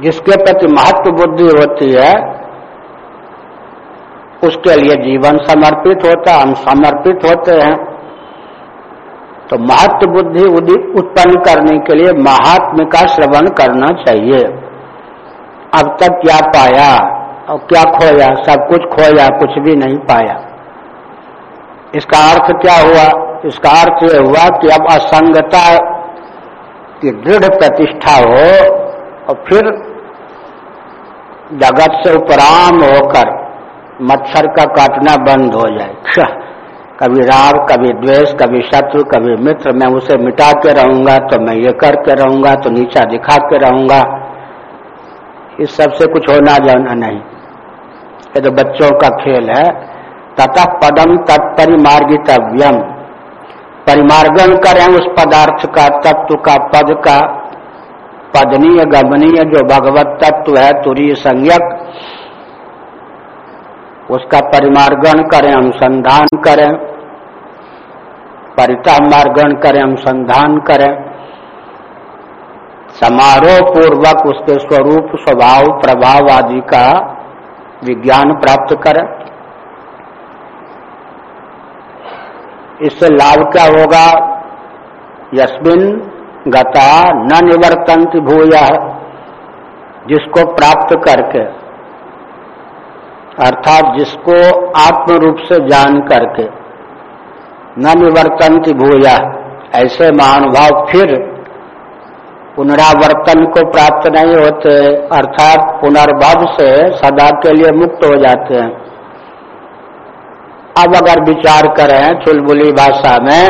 जिसके प्रति महत्व बुद्धि होती है, उसके लिए जीवन समर्पित होता है, हम समर्पित होते हैं। तो महत्व बुद्धि उत्पन्न करने के लिए महात्म का श्रवण करना चाहिए। अब तक क्या पाया? और क्या खोया? सब कुछ खोया, कुछ भी नहीं पाया। इसका अर्थ क्या हुआ? इसका अर्थ यह हुआ कि अब असंगता की दृढ़ प्रतिष्ठा हो और फिर जगत से उपराम होकर मच्छर का काटना बंद हो जाए। कभी राग कभी द्वेष, कभी शत्रु, कभी मित्र, मैं उसे मिटा के रहूँगा तो मैं ये करके रहूँगा तो नीचा दिखा के रहूँगा। इस सबसे कुछ होना जाना नहीं। ये तो बच्चों का खेल है। तथा पदम तत्परिमार्गितव्यम परिमार्गन करें उस पदार्थ का, तत्व का, पद का। पदनीय, गमनीय जो भगवत तत्व है, तुरी संज्ञक, उसका परिमार्गण करें, अनुसंधान करें। परिता मार्गण करें, अनुसंधान करें। समारोह पूर्वक उसके स्वरूप, स्वभाव, प्रभाव आदि का विज्ञान प्राप्त करें। इससे लाभ क्या होगा? यस्मिन गता न निवर्तंत भूय, जिसको प्राप्त करके, अर्थात जिसको आत्म रूप से जान करके, न निवर्तंत भूया, ऐसे महानुभाव फिर पुनरावर्तन को प्राप्त नहीं होते, अर्थात पुनर्भव से सदा के लिए मुक्त हो जाते हैं। अब अगर विचार करें चुलबुली भाषा में,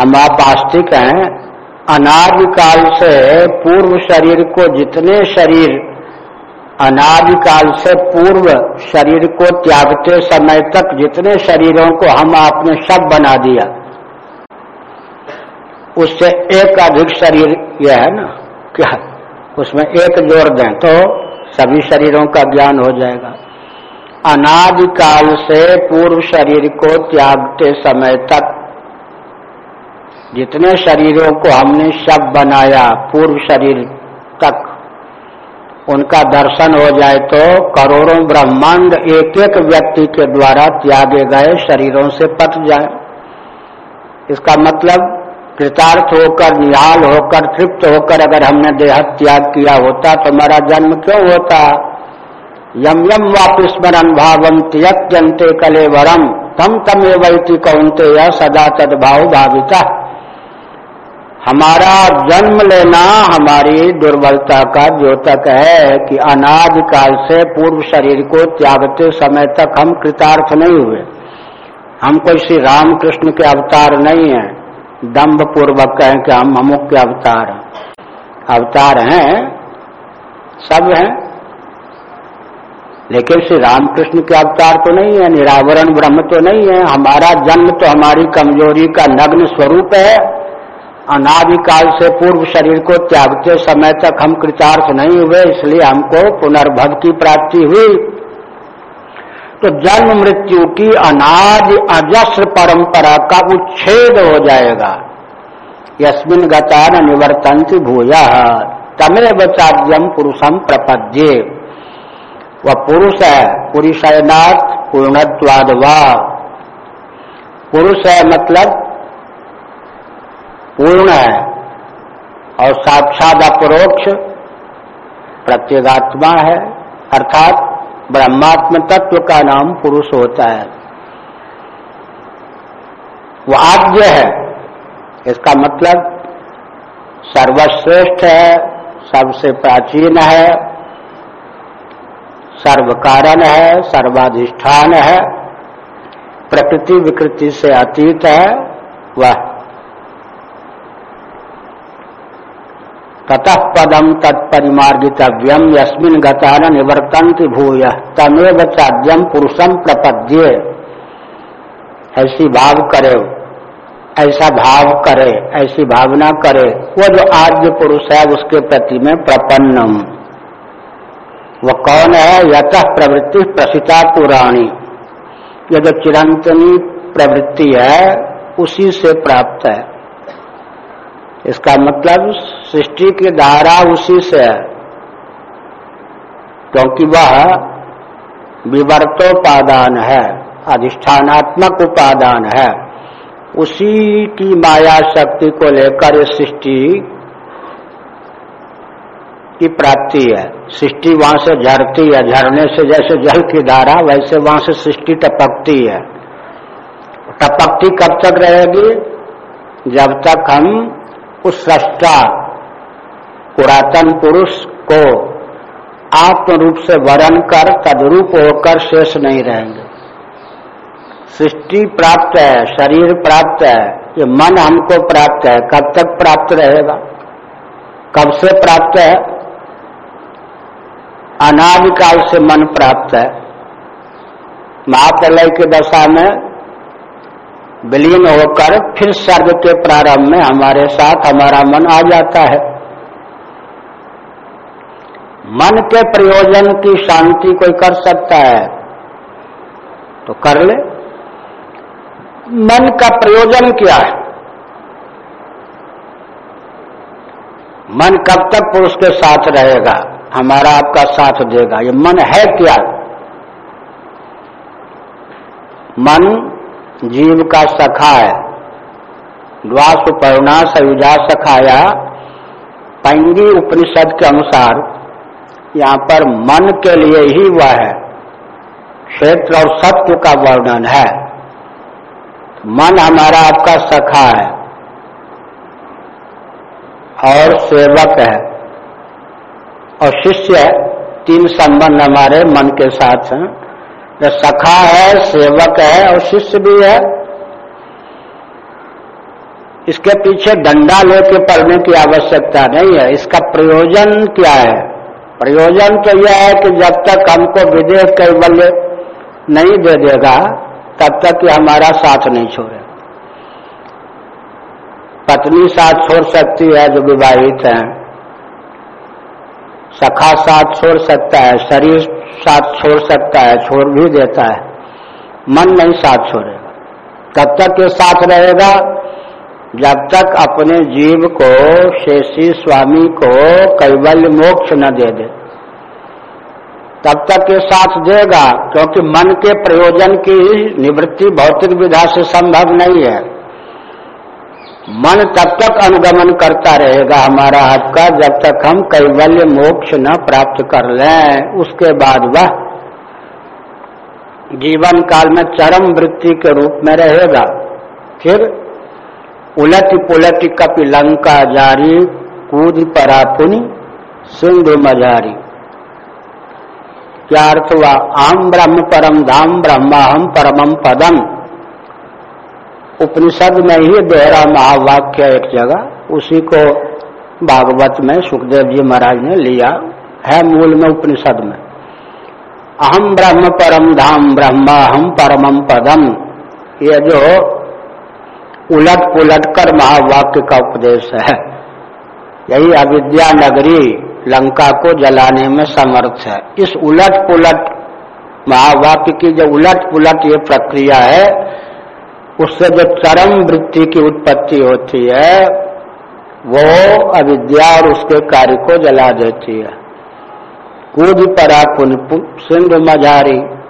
हम आप आस्तिक हैं, अनादिकाल से पूर्व शरीर को जितने शरीर, अनादिकाल से पूर्व शरीर को त्यागते समय तक जितने शरीरों को हम आपने सब बना दिया। उससे एक अधिक शरीर यह है ना, क्या? उसमें एक जोड़ दें तो सभी शरीरों का ज्ञान हो जाएगा। अनादिकाल से पूर्व शरीर को त्यागते समय तक जितने शरीरों को हमने शब बनाया पूर्व शरीर तक, उनका दर्शन हो जाए तो करोड़ों ब्रह्मांड एक एक व्यक्ति के द्वारा त्यागे गए शरीरों से पट जाए। इसका मतलब कृतार्थ होकर, निहाल होकर, तृप्त होकर अगर हमने देह त्याग किया होता तो हमारा जन्म क्यों होता? यम यम वापिस स्मरण भावम त्यत्यंते कले वरम तम तम एवती कौनते यह सदा तदभाव भाविता। हमारा जन्म लेना हमारी दुर्बलता का द्योतक है कि अनाद काल से पूर्व शरीर को त्यागते समय तक हम कृतार्थ नहीं हुए। हम कोई श्री रामकृष्ण के अवतार नहीं है। दम्भ पूर्वक कहें कि हम अमुक के अवतार अवतार हैं, सब हैं। लेकिन श्री रामकृष्ण के अवतार तो नहीं है, निरावरण ब्रह्म तो नहीं है। हमारा जन्म तो हमारी कमज़ोरी का नग्न स्वरूप है। अनादिकाल से पूर्व शरीर को त्यागते समय तक हम कृतार्थ नहीं हुए, इसलिए हमको पुनर्भव की प्राप्ति हुई। तो जन्म मृत्यु की अनाज अजस्र परंपरा का उच्छेद हो जाएगा। यस्मिन गता न निवर्तंति भूय। तमेव चाद्यम पुरुषम प्रपद्ये। वह पुरुष है पुरुषनाथ पूर्णत्वाद पुरुष है मतलब पूर्ण है और साक्षात अपरोक्ष प्रत्येगात्मा है, अर्थात ब्रह्मात्म तत्व का नाम पुरुष होता है। वो आद्य है। इसका मतलब सर्वश्रेष्ठ है, सबसे प्राचीन है सर्व कारण है, सर्वाधिष्ठान है, प्रकृति विकृति से अतीत है, वह ततः पदम तत्परिमार्गितव्यम यस्मिन गतान निवर्तंत भूय, तमेव चाद्यम पुरुषम प्रपद्ये। ऐसी भाव करे, ऐसा भाव करे, ऐसी भावना करे। वो जो आद्य पुरुष है, उसके प्रति में प्रपन्नम। वो कौन है? यत प्रवृत्ति प्रसिता पुराणी। ये जो चिरंतनी प्रवृत्ति है, उसी से प्राप्त है। इसका मतलब सृष्टि की धारा उसी से है, क्योंकि वह विवर्तोपादान है, अधिष्ठानात्मक उपादान है। उसी की माया शक्ति को लेकर इस सृष्टि की प्राप्ति है। सृष्टि वहाँ से झरती है, झरने से जैसे जल की धारा, वैसे वहाँ से सृष्टि टपकती है। टपकती कब तक रहेगी? जब तक हम उस सृष्टा, पुरातन पुरुष को आत्म रूप से वरण कर, तदरूप होकर शेष नहीं रहेंगे। सृष्टि प्राप्त है, शरीर प्राप्त है, ये मन हमको प्राप्त है, कब तक प्राप्त रहेगा? कब से प्राप्त है? अनादिकाल से मन प्राप्त है। महाप्रलय की दशा में विलीन होकर फिर सर्ग के प्रारंभ में हमारे साथ हमारा मन आ जाता है। मन के प्रयोजन की शांति कोई कर सकता है? तो कर ले। मन का प्रयोजन क्या है? मन कब तक पुरुष के साथ रहेगा? हमारा आपका साथ देगा। ये मन है क्या? मन जीव का सखा है। द्वासुपर्णा सयुजा सखाया पैंगी उपनिषद के अनुसार यहाँ पर मन के लिए ही वह है। क्षेत्र और सत्व का वर्णन है। मन हमारा आपका सखा है। और सेवक है। और शिष्य तीन संबंध हमारे मन के साथ हैं। जो सखा है, सेवक है और शिष्य भी है, इसके पीछे डंडा लेके पढ़ने की आवश्यकता नहीं है। इसका प्रयोजन क्या है? प्रयोजन तो यह है कि जब तक हमको विदेश कैबल्य नहीं दे देगा, तब तक ये हमारा साथ नहीं छोड़े। पत्नी साथ छोड़ सकती है जो विवाहित है। सखा साथ छोड़ सकता है, शरीर साथ छोड़ सकता है, छोड़ भी देता है। मन नहीं साथ छोड़ेगा। तब तक ये साथ रहेगा, जब तक अपने जीव को, शेषी स्वामी को कैवल्य मोक्ष न दे दे। तब तक ये साथ देगा, क्योंकि मन के प्रयोजन की निवृत्ति भौतिक विधा से संभव नहीं है। मन तब तक अनुगमन करता रहेगा हमारा आपका जब तक हम कैवल्य मोक्ष न प्राप्त कर लें। उसके बाद वह जीवन काल में चरम वृत्ति के रूप में रहेगा। फिर उलट पुलट कपि लंका जारी, कूद परापुनि सिंधु मजारी क्या अर्थ हुआ? आम ब्रह्म परम धाम ब्रह्मा हम परमम पदम। उपनिषद में ही दोहरा महावाक्य एक जगह, उसी को भागवत में सुखदेव जी महाराज ने लिया है मूल में उपनिषद में। अहम ब्रह्म परम धाम ब्रह्मा हम परमम पदम। ये जो उलट पुलट कर महावाक्य का उपदेश है। यही अविद्या नगरी लंका को जलाने में समर्थ है। इस उलट पुलट महावाक्य की जो उलट पुलट ये प्रक्रिया है उससे जो चरम वृत्ति की उत्पत्ति होती है, वो अविद्या और उसके कार्य को जला देती है। कूद परा पुन सिंधु मझारी।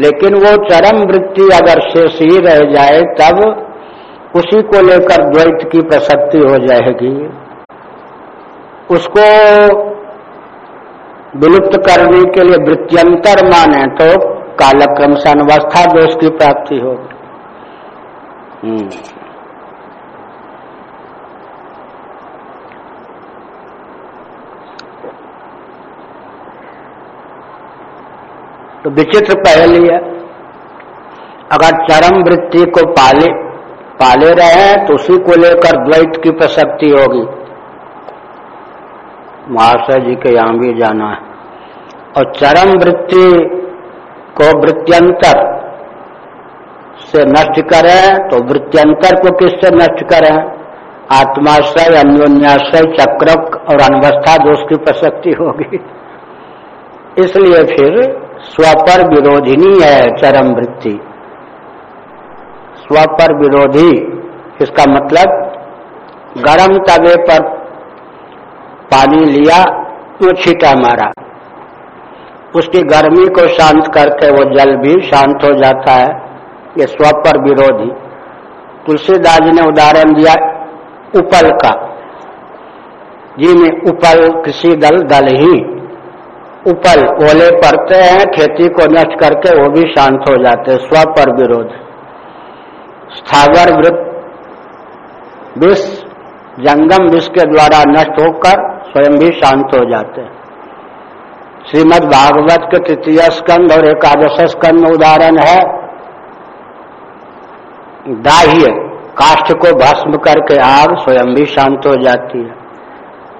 लेकिन वो चरम वृत्ति अगर शेष ही रह जाए, तब उसी को लेकर द्वैत की प्रसक्ति हो जाएगी। उसको विलुप्त करने के लिए वृत्त्यंतर माने तो कालक्रम से अनवस्था दोष की प्राप्ति होगी। तो विचित्र पहली है। अगर चरम वृत्ति को पाले पाले रहे हैं तो उसी को लेकर द्वैत की प्रसक्ति होगी। महाशय जी के यहाँ भी जाना है। और चरम वृत्ति को वृत्त्यंतर से नष्ट करें तो वृत्त्यंतर को किससे नष्ट करें? आत्माश्रय, अन्योन्याश्रय चक्र और अनवस्था दोष की प्रसक्ति होगी। इसलिए फिर स्वपर विरोधिनी है चरम वृत्ति। स्वपर विरोधी, इसका मतलब गरम तवे पर पानी लिया तो छीटा मारा। उसकी गर्मी को शांत करके वो जल भी शांत हो जाता है। ये स्व पर विरोधी। तुलसीदास जी ने उदाहरण दिया उपल का। जी में उपल कृषि दल दल ही। उपल ओले पड़ते हैं, खेती को नष्ट करके वो भी शांत हो जाते हैं स्व पर विरोध। स्थावर वृत्त विष, जंगम विष के द्वारा नष्ट होकर स्वयं भी शांत हो जाते हैं। श्रीमद भागवत के तृतीय स्कंद और एकादश स्कंद उदाहरण है दाह्य, काष्ठ को भस्म करके आग स्वयं भी शांत हो जाती है।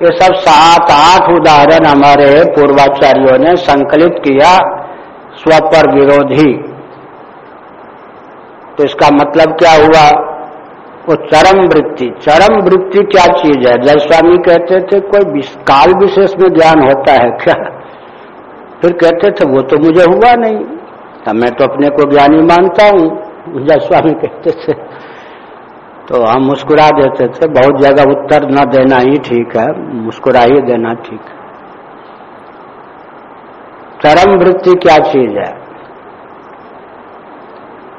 ये सब सात, आठ उदाहरण हमारे पूर्वाचार्यों ने संकलित किया स्वपर विरोधी। तो इसका मतलब क्या हुआ? वो चरम वृत्ति। चरम वृत्ति क्या चीज़ है? जय स्वामी कहते थे, कोई काल विशेष में ज्ञान होता है क्या? फिर कहते थे, वो तो मुझे हुआ नहीं। तब मैं तो अपने को ज्ञानी मानता हूँ। जय स्वामी कहते थे तो हम मुस्कुरा देते थे, बहुत जगह उत्तर न देना ही ठीक है, मुस्कुरा ही देना ठीक है। चरम वृत्ति क्या चीज़ है?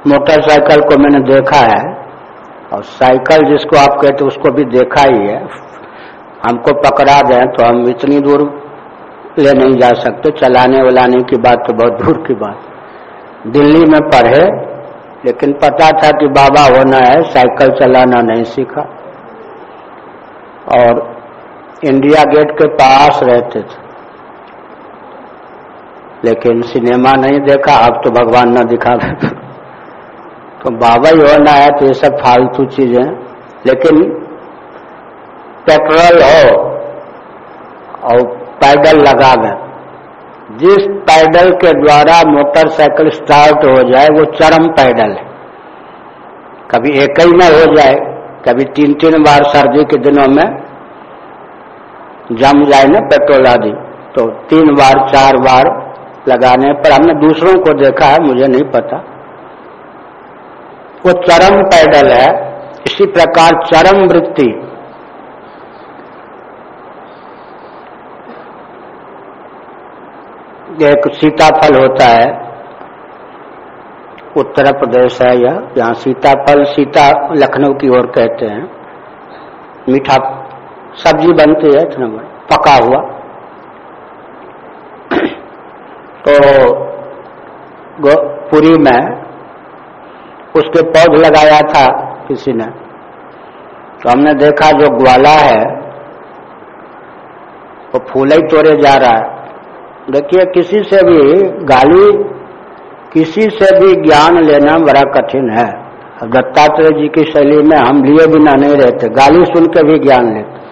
मोटरसाइकिल को मैंने देखा है, और साइकिल जिसको आप कहते उसको भी देखा ही है। हमको पकड़ा दें तो हम इतनी दूर ले नहीं जा सकते चलाने वलाने की बात तो बहुत दूर की बात। दिल्ली में पढ़े लेकिन पता था कि बाबा होना है, साइकिल चलाना नहीं सीखा। और इंडिया गेट के पास रहते थे। लेकिन सिनेमा नहीं देखा, अब तो भगवान न दिखा दे तो बाबा ही होना है तो ये सब फालतू चीज़ें लेकिन पेट्रोल हो, और पैदल लगा गए। जिस पैडल के द्वारा मोटरसाइकिल स्टार्ट हो जाए, वो चरम पैडल है। कभी एक ही में हो जाए, कभी तीन तीन बार सर्दी के दिनों में जम जाए ना पेट्रोल आदि तो तीन बार, चार बार लगाने पर हमने दूसरों को देखा है, मुझे नहीं पता। वो चरम पैडल है, इसी प्रकार चरम वृत्ति एक सीताफल होता है, उत्तर प्रदेश है या यहाँ सीताफल, सीता लखनऊ की ओर कहते हैं। मीठा सब्ज़ी बनती है, इतना पका हुआ। तो पुरी में उसके पौध लगाया था किसी ने। तो हमने देखा जो ग्वाला है, वो फूल ही तोड़े जा रहा है। देखिए, किसी से भी गाली, किसी से भी ज्ञान लेना बड़ा कठिन है। दत्तात्रेय जी की शैली में हम लिए बिना नहीं रहते, गाली सुन के भी ज्ञान लेते।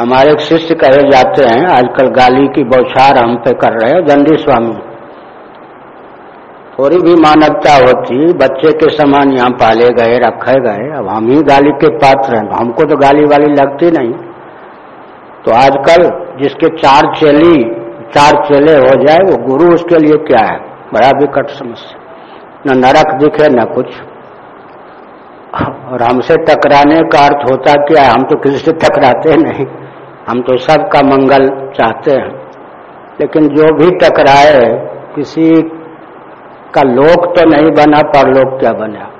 हमारे शिष्य कहे जाते हैं, आजकल गाली की बौछार हम पे कर रहे हैं, दंडी स्वामी। थोड़ी भी मानवता होती, बच्चे के समान यहाँ पाले गए, रखे गए, अब हम ही गाली के पात्र हैं, हमको तो गाली वाली लगती नहीं। तो आजकल जिसके चार चेली, चार चेले हो जाए, वो गुरु उसके लिए क्या है? बड़ा विकट समस्या। न नरक दिखे, न कुछ। और हमसे टकराने का अर्थ होता क्या है? हम तो किसी से टकराते नहीं। हम तो सबका मंगल चाहते हैं। लेकिन जो भी टकराए, किसी का लोक तो नहीं बना, पर लोक क्या बना?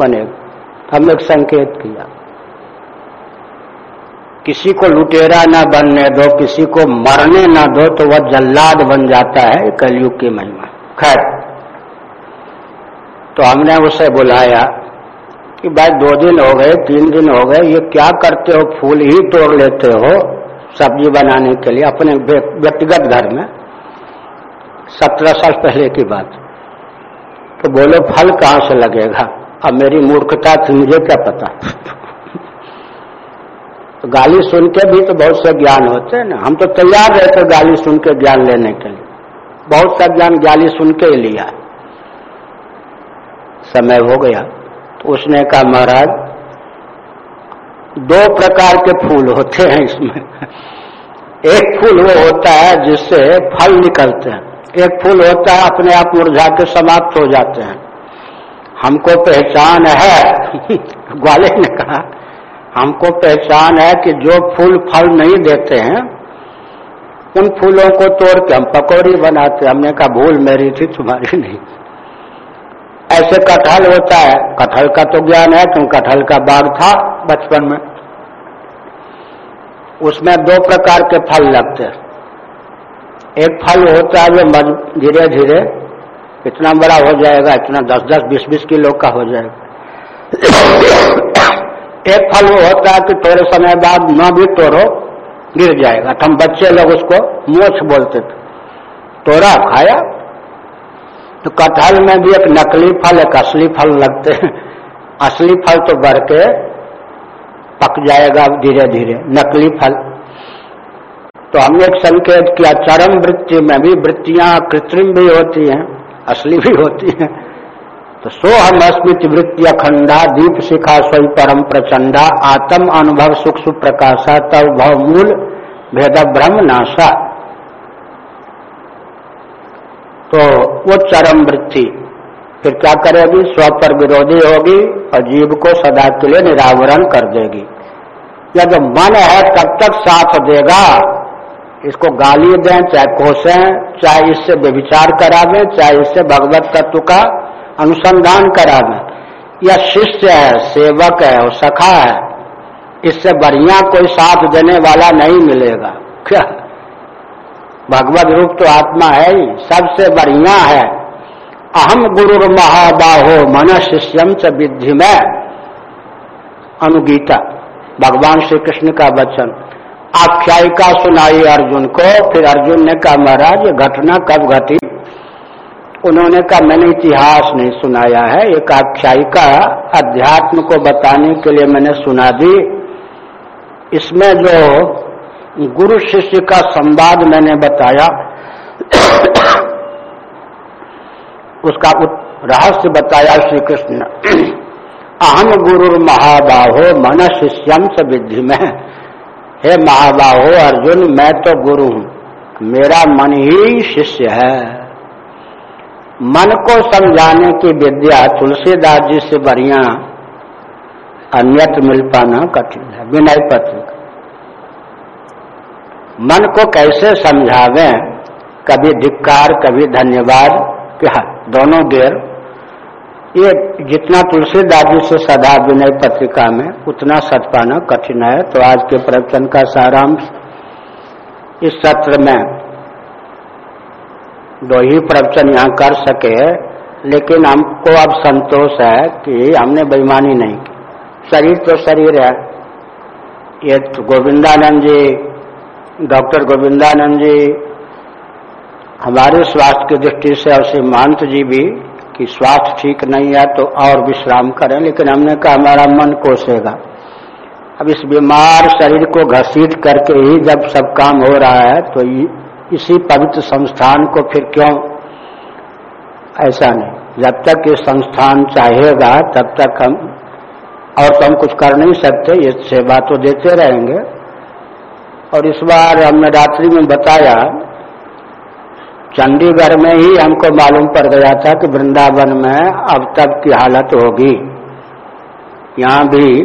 बने। हम एक संकेत किया। किसी को लुटेरा ना बनने दो, किसी को मरने ना दो तो वह जल्लाद बन जाता है कलयुग की महिमा। खैर तो हमने उसे बुलाया कि भाई दो दिन हो गए, तीन दिन हो गए, ये क्या करते हो? फूल ही तोड़ लेते हो सब्ज़ी बनाने के लिए अपने व्यक्तिगत घर में। सत्रह साल पहले की बात। तो बोलो, फल कहाँ से लगेगा? अब मेरी मूर्खता थी, मुझे क्या पता? तो गाली सुन के भी तो बहुत से ज्ञान होते हैं ना। हम तो तैयार रहते गाली सुन के ज्ञान लेने के लिए। बहुत सा ज्ञान गाली सुन के ही लिया। समय हो गया। तो उसने कहा, महाराज, दो प्रकार के फूल होते हैं इसमें। एक फूल वो होता है जिससे फल निकलते हैं। एक फूल होता है, अपने आप मुरझा के समाप्त हो जाते हैं। हमको पहचान है। *laughs* ग्वाले ने कहा हमको पहचान है कि जो फूल फल नहीं देते हैं, उन फूलों को तोड़ के हम पकौड़ी बनाते हमने कहा, भूल मेरी थी, तुम्हारी नहीं। ऐसे कटहल होता है। कटहल का तो ज्ञान है, क्यों? कटहल का बाग था बचपन में। उसमें दो प्रकार के फल लगते हैं। एक फल होता है जो धीरे धीरे इतना बड़ा हो जाएगा, इतना दस दस बीस बीस किलो का हो जाएगा। एक फल वो होता है कि थोड़े समय बाद न भी तोड़ो गिर जाएगा। तो हम बच्चे लोग उसको मोछ बोलते थे। तोड़ा खाया? तो कटहल में भी एक नकली फल, एक असली फल लगते हैं। असली फल तो बढ़ के पक जाएगा धीरे धीरे नकली फल। तो हमने एक संकेत किया, चरम वृत्ति में भी वृत्तियाँ कृत्रिम भी होती हैं, असली भी होती हैं। तो सो हम अस्मित वृत्ति अखंडा दीप शिखा स्वयं परम प्रचंडा, आत्म अनुभव सुख सुप्रकाशा तब भव मूल भेद भ्रम नाशा। तो वो चरम वृत्ति। फिर क्या करेगी? स्व पर विरोधी होगी और जीव को सदा के लिए निरावरण कर देगी। या जो मन है, तब तक साथ देगा। इसको गाली दें, चाहे कोसें, चाहे इससे व्यविचार करावें, चाहे इससे भगवत तत्व का अनुसंधान करा मैं या शिष्य है, सेवक है, और सखा है, इससे बढ़िया कोई साथ देने वाला नहीं मिलेगा। क्या? भगवत रूप तो आत्मा है ही, सबसे बढ़िया है। अहम गुरु महाबाहो मन शिष्यम च विधि में। अनुगीता, भगवान श्री कृष्ण का वचन। आख्यायिका सुनाई अर्जुन को, फिर अर्जुन ने कहा, महाराज घटना कब घटी? उन्होंने कहा, मैंने इतिहास नहीं सुनाया है एक आख्यायिका अध्यात्म को बताने के लिए मैंने सुना दी। इसमें जो गुरु शिष्य का संवाद मैंने बताया, उसका रहस्य बताया श्री कृष्ण अहम गुरु महाबाहो, मन शिष्यम से विधि में। हे महाबाहो अर्जुन, मैं तो गुरु हूँ, मेरा मन ही शिष्य है। मन को समझाने की विद्या तुलसीदास जी से बढ़िया अन्यत्र मिल पाना कठिन है, विनय पत्र मन को कैसे समझावे? कभी धिक्कार, कभी धन्यवाद क्या दोनों देर ये जितना तुलसीदास जी से सदा विनय पत्रिका में, उतना सच पाना कठिन है। तो आज के प्रवचन का सारांश इस सत्र में दो ही प्रवचन यहाँ कर सके, लेकिन हमको अब संतोष है कि हमने बेईमानी नहीं की। शरीर तो शरीर है। ये तो गोविंदानंद जी, डॉक्टर गोविंदानंद जी, हमारे स्वास्थ्य की दृष्टि से और सीमांत जी भी, कि स्वास्थ्य ठीक नहीं है तो और विश्राम करें, लेकिन हमने कहा हमारा मन कोसेगा। अब इस बीमार शरीर को घसीट करके ही जब सब काम हो रहा है तो इसी पवित्र संस्थान को फिर क्यों? ऐसा नहीं। जब तक ये संस्थान चाहेगा, तब तक हम और तो हम कुछ कर नहीं सकते, ये सेवा तो देते रहेंगे। और इस बार हमने रात्रि में बताया, चंडीगढ़ में ही हमको मालूम पड़ गया था कि वृंदावन में अब तक की हालत होगी। यहाँ भी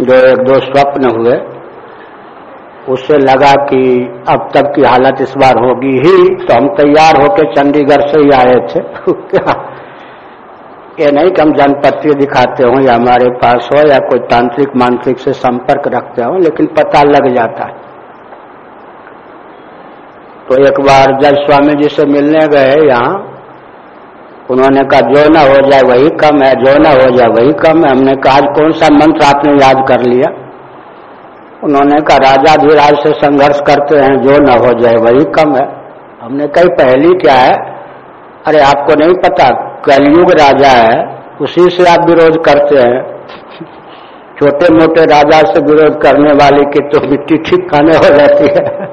जो एक दो स्वप्न हुए। उससे लगा कि अब तक की हालत इस बार होगी ही तो हम तैयार होकर चंडीगढ़ से ही आए थे। *laughs* ये नहीं कि हम जनपत्ति दिखाते हो या हमारे पास हो या कोई तांत्रिक मांत्रिक से संपर्क रखते हो, लेकिन पता लग जाता। है तो एक बार जज स्वामी जी से मिलने गए यहाँ, उन्होंने कहा, जो ना हो जाए वही कम है, जो ना हो जाए वही कम है। हमने कहा, आज कौन सा मंत्र आपने याद कर लिया? उन्होंने कहा, राजा धीराज से संघर्ष करते हैं, जो न हो जाए वही कम है। हमने कही, पहली क्या है? अरे, आपको नहीं पता, कलयुग राजा है, उसी से आप विरोध करते हैं। छोटे मोटे राजा से विरोध करने वाले की तो मिट्टी ठीक खाने हो जाती है।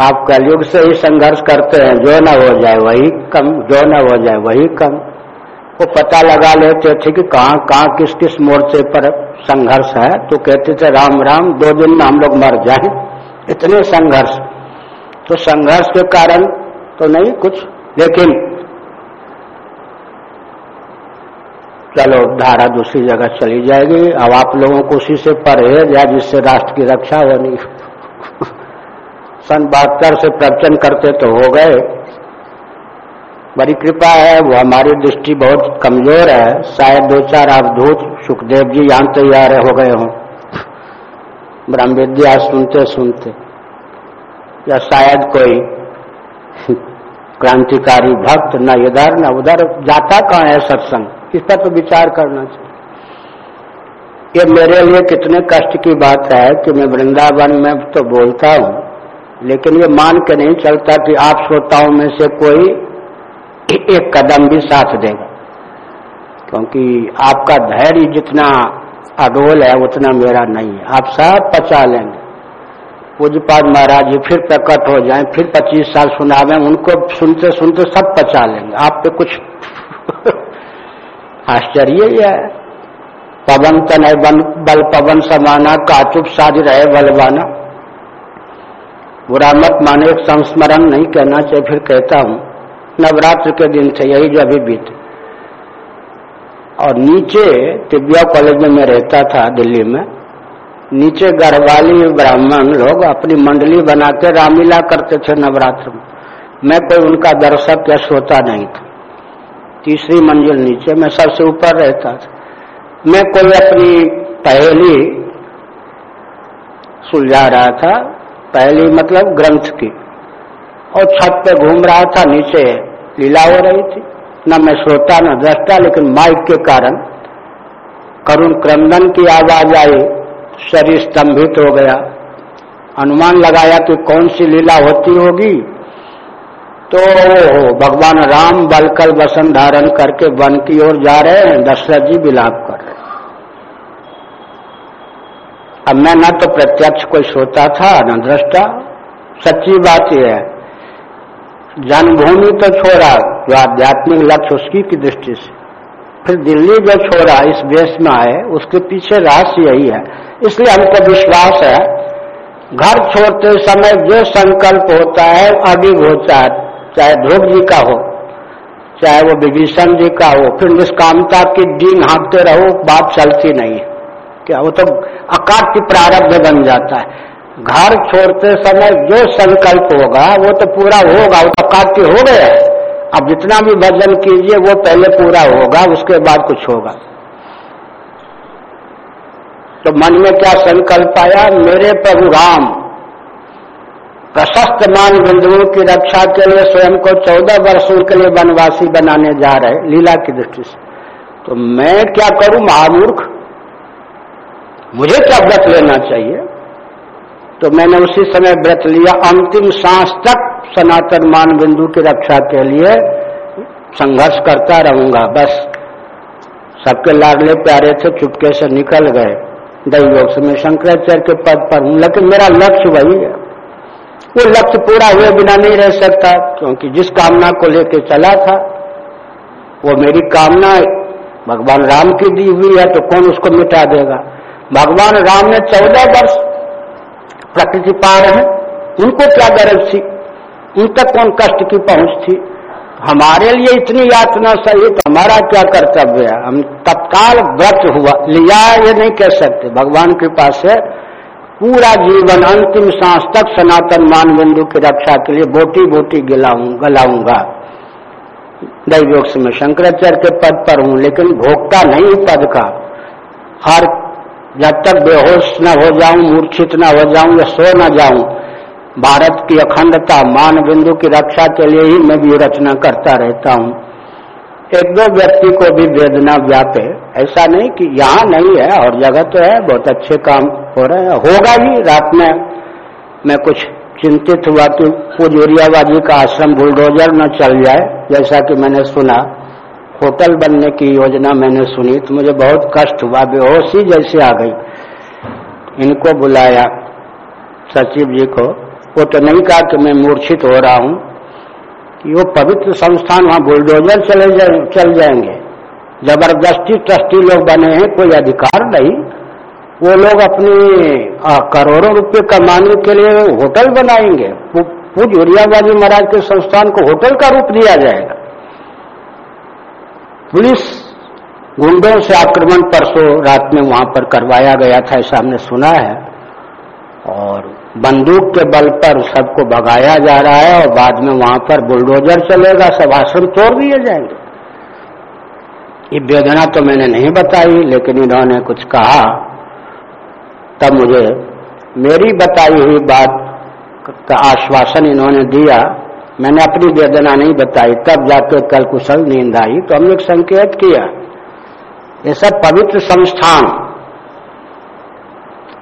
आप कलयुग से ही संघर्ष करते हैं, जो न हो जाए वही कम, जो न हो जाए वही कम। वो पता लगा लेते थे कि कहाँ कहाँ किस किस मोर्चे पर संघर्ष है। तो कहते थे, राम राम, दो दिन में हम लोग मर जाए। इतने संघर्ष। तो संघर्ष के कारण तो नहीं, कुछ। लेकिन चलो, धारा दूसरी जगह चली जाएगी। अब आप लोगों को उसी से परहेज या जिससे राष्ट्र की रक्षा होनी। *laughs* सन बहत्तर से प्रवचन करते तो हो गए। बड़ी कृपा है, वो हमारी दृष्टि बहुत कमज़ोर है। शायद दो चार अवधूत सुखदेव जी यहाँ तैयार हो गए हों। ब्रह्म विद्या सुनते सुनते, या शायद कोई *laughs* क्रांतिकारी भक्त न इधर न उधर, जाता कहाँ है सत्संग? इस पर तो विचार करना चाहिए। ये मेरे लिए कितने कष्ट की बात है कि मैं वृंदावन में तो बोलता हूँ, लेकिन ये मान के नहीं चलता कि आप श्रोताओं में से कोई एक कदम भी साथ देगा। क्योंकि आपका धैर्य जितना अडोल है, उतना मेरा नहीं है। आप सब पचा लेंगे। पूजपाद महाराज जी फिर प्रकट हो जाए, फिर पच्चीस साल सुनावे, उनको सुनते सुनते सब पचा लेंगे। आप पे कुछ *laughs* आश्चर्य ही पवन तनय बल पवन समाना, काचुप साज रहे बलवाना। बुरा मत माने, एक संस्मरण नहीं कहना चाहिए, फिर कहता हूँ नवरात्र के दिन थे, यही जो अभी बीते। और नीचे तिबिया कॉलेज में मैं रहता था दिल्ली में, नीचे गढ़वाली ब्राह्मण लोग अपनी मंडली बना के रामलीला करते थे नवरात्र में। मैं कोई उनका दर्शक या श्रोता नहीं था। तीसरी मंजिल नीचे मैं सबसे ऊपर रहता था। मैं कोई अपनी पहली सुलझा रहा था, पहली मतलब ग्रंथ की। और छत पे घूम रहा था नीचे। लीला हो रही थी। न मैं श्रोता, न दृष्टा, लेकिन माइक के कारण करुण क्रंदन की आवाज़ आई, शरीर स्तंभित हो गया। अनुमान लगाया कि कौन सी लीला होती होगी। तो भगवान राम बलकल वसन धारण करके वन की ओर जा रहे हैं, दशरथ जी विलाप कर रहे अब मैं न तो प्रत्यक्ष कोई श्रोता था, न दृष्टा। सच्ची बात यह है जन्मभूमि तो छोड़ा, जो आध्यात्मिक लक्ष्य उसकी की दृष्टि से। फिर दिल्ली जो छोड़ा, इस देश में आए, उसके पीछे रहस्य यही है। इसलिए हमको विश्वास है, घर छोड़ते समय जो संकल्प होता है, अभी होता है चाहे ध्रुव जी का हो, चाहे वो विभीषण जी का हो, फिर निष्कामता की डीन हाँकते रहो, बात चलती नहीं है। क्या वो तो अकाट्य प्रारब्ध बन जाता है। घर छोड़ते समय जो संकल्प होगा, वो तो पूरा होगा, वो अकाट्य हो गया अब जितना भी भजन कीजिए, वो पहले पूरा होगा, उसके बाद कुछ होगा। तो मन में क्या संकल्प आया? मेरे प्रभु राम, प्रशस्त मान बिंदुओं की रक्षा के लिए स्वयं को चौदह वर्षों के लिए वनवासी बनाने जा रहे लीला की दृष्टि से। तो मैं क्या करूँ, महामूर्ख? मुझे क्या व्रत लेना चाहिए? तो मैंने उसी समय व्रत लिया, अंतिम सांस तक सनातन मान बिंदु की रक्षा के लिए संघर्ष करता रहूँगा, बस। सबके लाडले प्यारे थे चुपके से निकल गए दैवयोग से मैं शंकराचार्य के पद पर हूँ, लेकिन मेरा लक्ष्य वही है। वो लक्ष्य पूरा हुए बिना नहीं रह सकता, क्योंकि जिस कामना को लेकर चला था, वो मेरी कामना भगवान राम की दी हुई है तो कौन उसको मिटा देगा? भगवान राम ने चौदह वर्ष प्रकृति पार है उनको क्या गरज थी? उन तक कौन कष्ट की पहुँच थी? हमारे लिए इतनी यातना सही तो हमारा क्या कर्तव्य है? हम तत्काल व्रत हुआ, लिया ये नहीं कह सकते। भगवान कृपा से पूरा जीवन, अंतिम सांस तक सनातन मान बिंदु की रक्षा के लिए बोटी बोटी गिलाऊं गलाऊँगा। दैवयोग से मैं शंकराचार्य के पद पर हूँ, लेकिन भोगता नहीं पद का। हर जब तक बेहोश न हो जाऊँ, मूर्छित न हो जाऊँ या सो न जाऊँ, भारत की अखंडता, मान बिंदु की रक्षा के लिए ही मैं भी रचना करता रहता हूँ। एक दो व्यक्ति को भी वेदना व्यापे। ऐसा नहीं कि यहाँ नहीं है, और जगह तो है, बहुत अच्छे काम हो रहे हैं। होगा ही, रात में मैं कुछ चिंतित हुआ कि पूजूरियाबाजी का आश्रम बुलडोजर न चल जाए, जैसा कि मैंने सुना। होटल बनने की योजना मैंने सुनी तो मुझे बहुत कष्ट हुआ, बेहोशी जैसे आ गई। इनको बुलाया सचिव जी को। वो तो नहीं कहा कि मैं मूर्छित हो रहा हूँ, कि वो पवित्र संस्थान वहाँ बुलडोजर चले जाए, चल जाएँगे। ज़बरदस्ती ट्रस्टी लोग बने हैं, कोई अधिकार नहीं। वो लोग अपनी करोड़ों रुपए कमाने के लिए होटल बनाएँगे। पूज उरियाबाजी महाराज के संस्थान को होटल का रूप दिया जाएगा। पुलिस गुंडों से आक्रमण परसों रात में वहाँ पर करवाया गया था, ऐसा हमने सुना है। और बंदूक के बल पर सबको भगाया जा रहा है और बाद में वहाँ पर बुलडोजर चलेगा, सब आश्रम तोड़ दिए जाएँगे। ये वेदना तो मैंने नहीं बताई, लेकिन इन्होंने कुछ कहा। तब मुझे मेरी बताई हुई बात का आश्वासन इन्होंने दिया मैंने अपनी वेदना नहीं बताई, तब जाके कल कुशल नींद आई तो हमने एक संकेत किया। ये सब पवित्र संस्थान।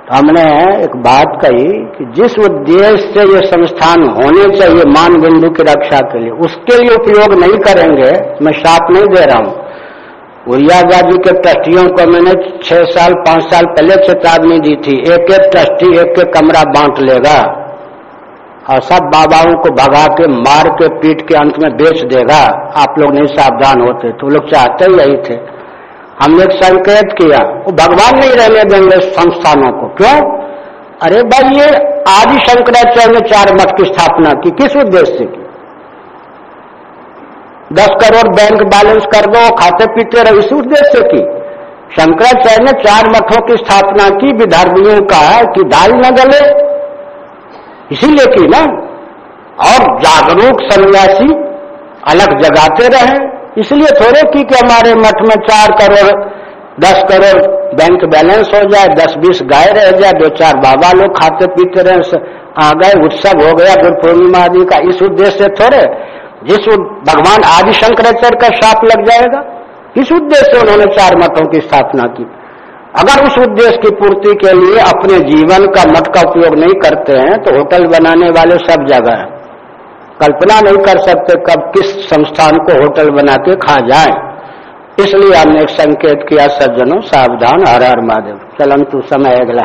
तो हमने एक बात कही कि जिस उद्देश्य से ये संस्थान होने चाहिए मान बिंदु की रक्षा के लिए, उसके लिए उपयोग नहीं करेंगे, मैं साथ नहीं दे रहा हूँ। जी के ट्रस्टियों को मैंने छह साल, पाँच साल पहले चेतावनी दी थी, एक एक ट्रस्टी, एक एक कमरा बांट लेगा। और सब बाबाओं को भगा के, मार के, पीट के अंत में बेच देगा। आप लोग नहीं सावधान होते। तो लोग चाहते ही यही थे। हमने एक संकेत किया। वो भगवान नहीं रहने देंगे संस्थानों को। क्यों? अरे भाई, ये आदि शंकराचार्य ने चार मठ की स्थापना की। किस उद्देश्य की? दस करोड़ बैंक बैलेंस कर दो, खाते पीते रहो। इस उद्देश्य की। शंकराचार्य ने चार मठों की स्थापना की। विधर्मियों का कि दाल न गले इसीलिए कि ना, और जागरूक सन्यासी अलग जगाते रहे। इसलिए थोड़े की, कि हमारे मठ में चार करोड़, दस करोड़ बैंक बैलेंस हो जाए, दस बीस गाय रह जाए, दो चार बाबा लोग खाते पीते रहे आ गए, उत्सव हो गया गुरु पूर्णिमा आदि का इस उद्देश्य से थोड़े, जिस भगवान आदि शंकराचार्य का शाप लग जाएगा। इस उद्देश्य से उन्होंने चार मठों की स्थापना की। अगर उस उद्देश्य की पूर्ति के लिए अपने जीवन का मत का उपयोग नहीं करते हैं तो होटल बनाने वाले सब जगह कल्पना नहीं कर सकते कब किस संस्थान को होटल बना के खा जाए। इसलिए हमने एक संकेत किया, सज्जनों, सावधान, हर हर महादेव। चलन तू समय अगला।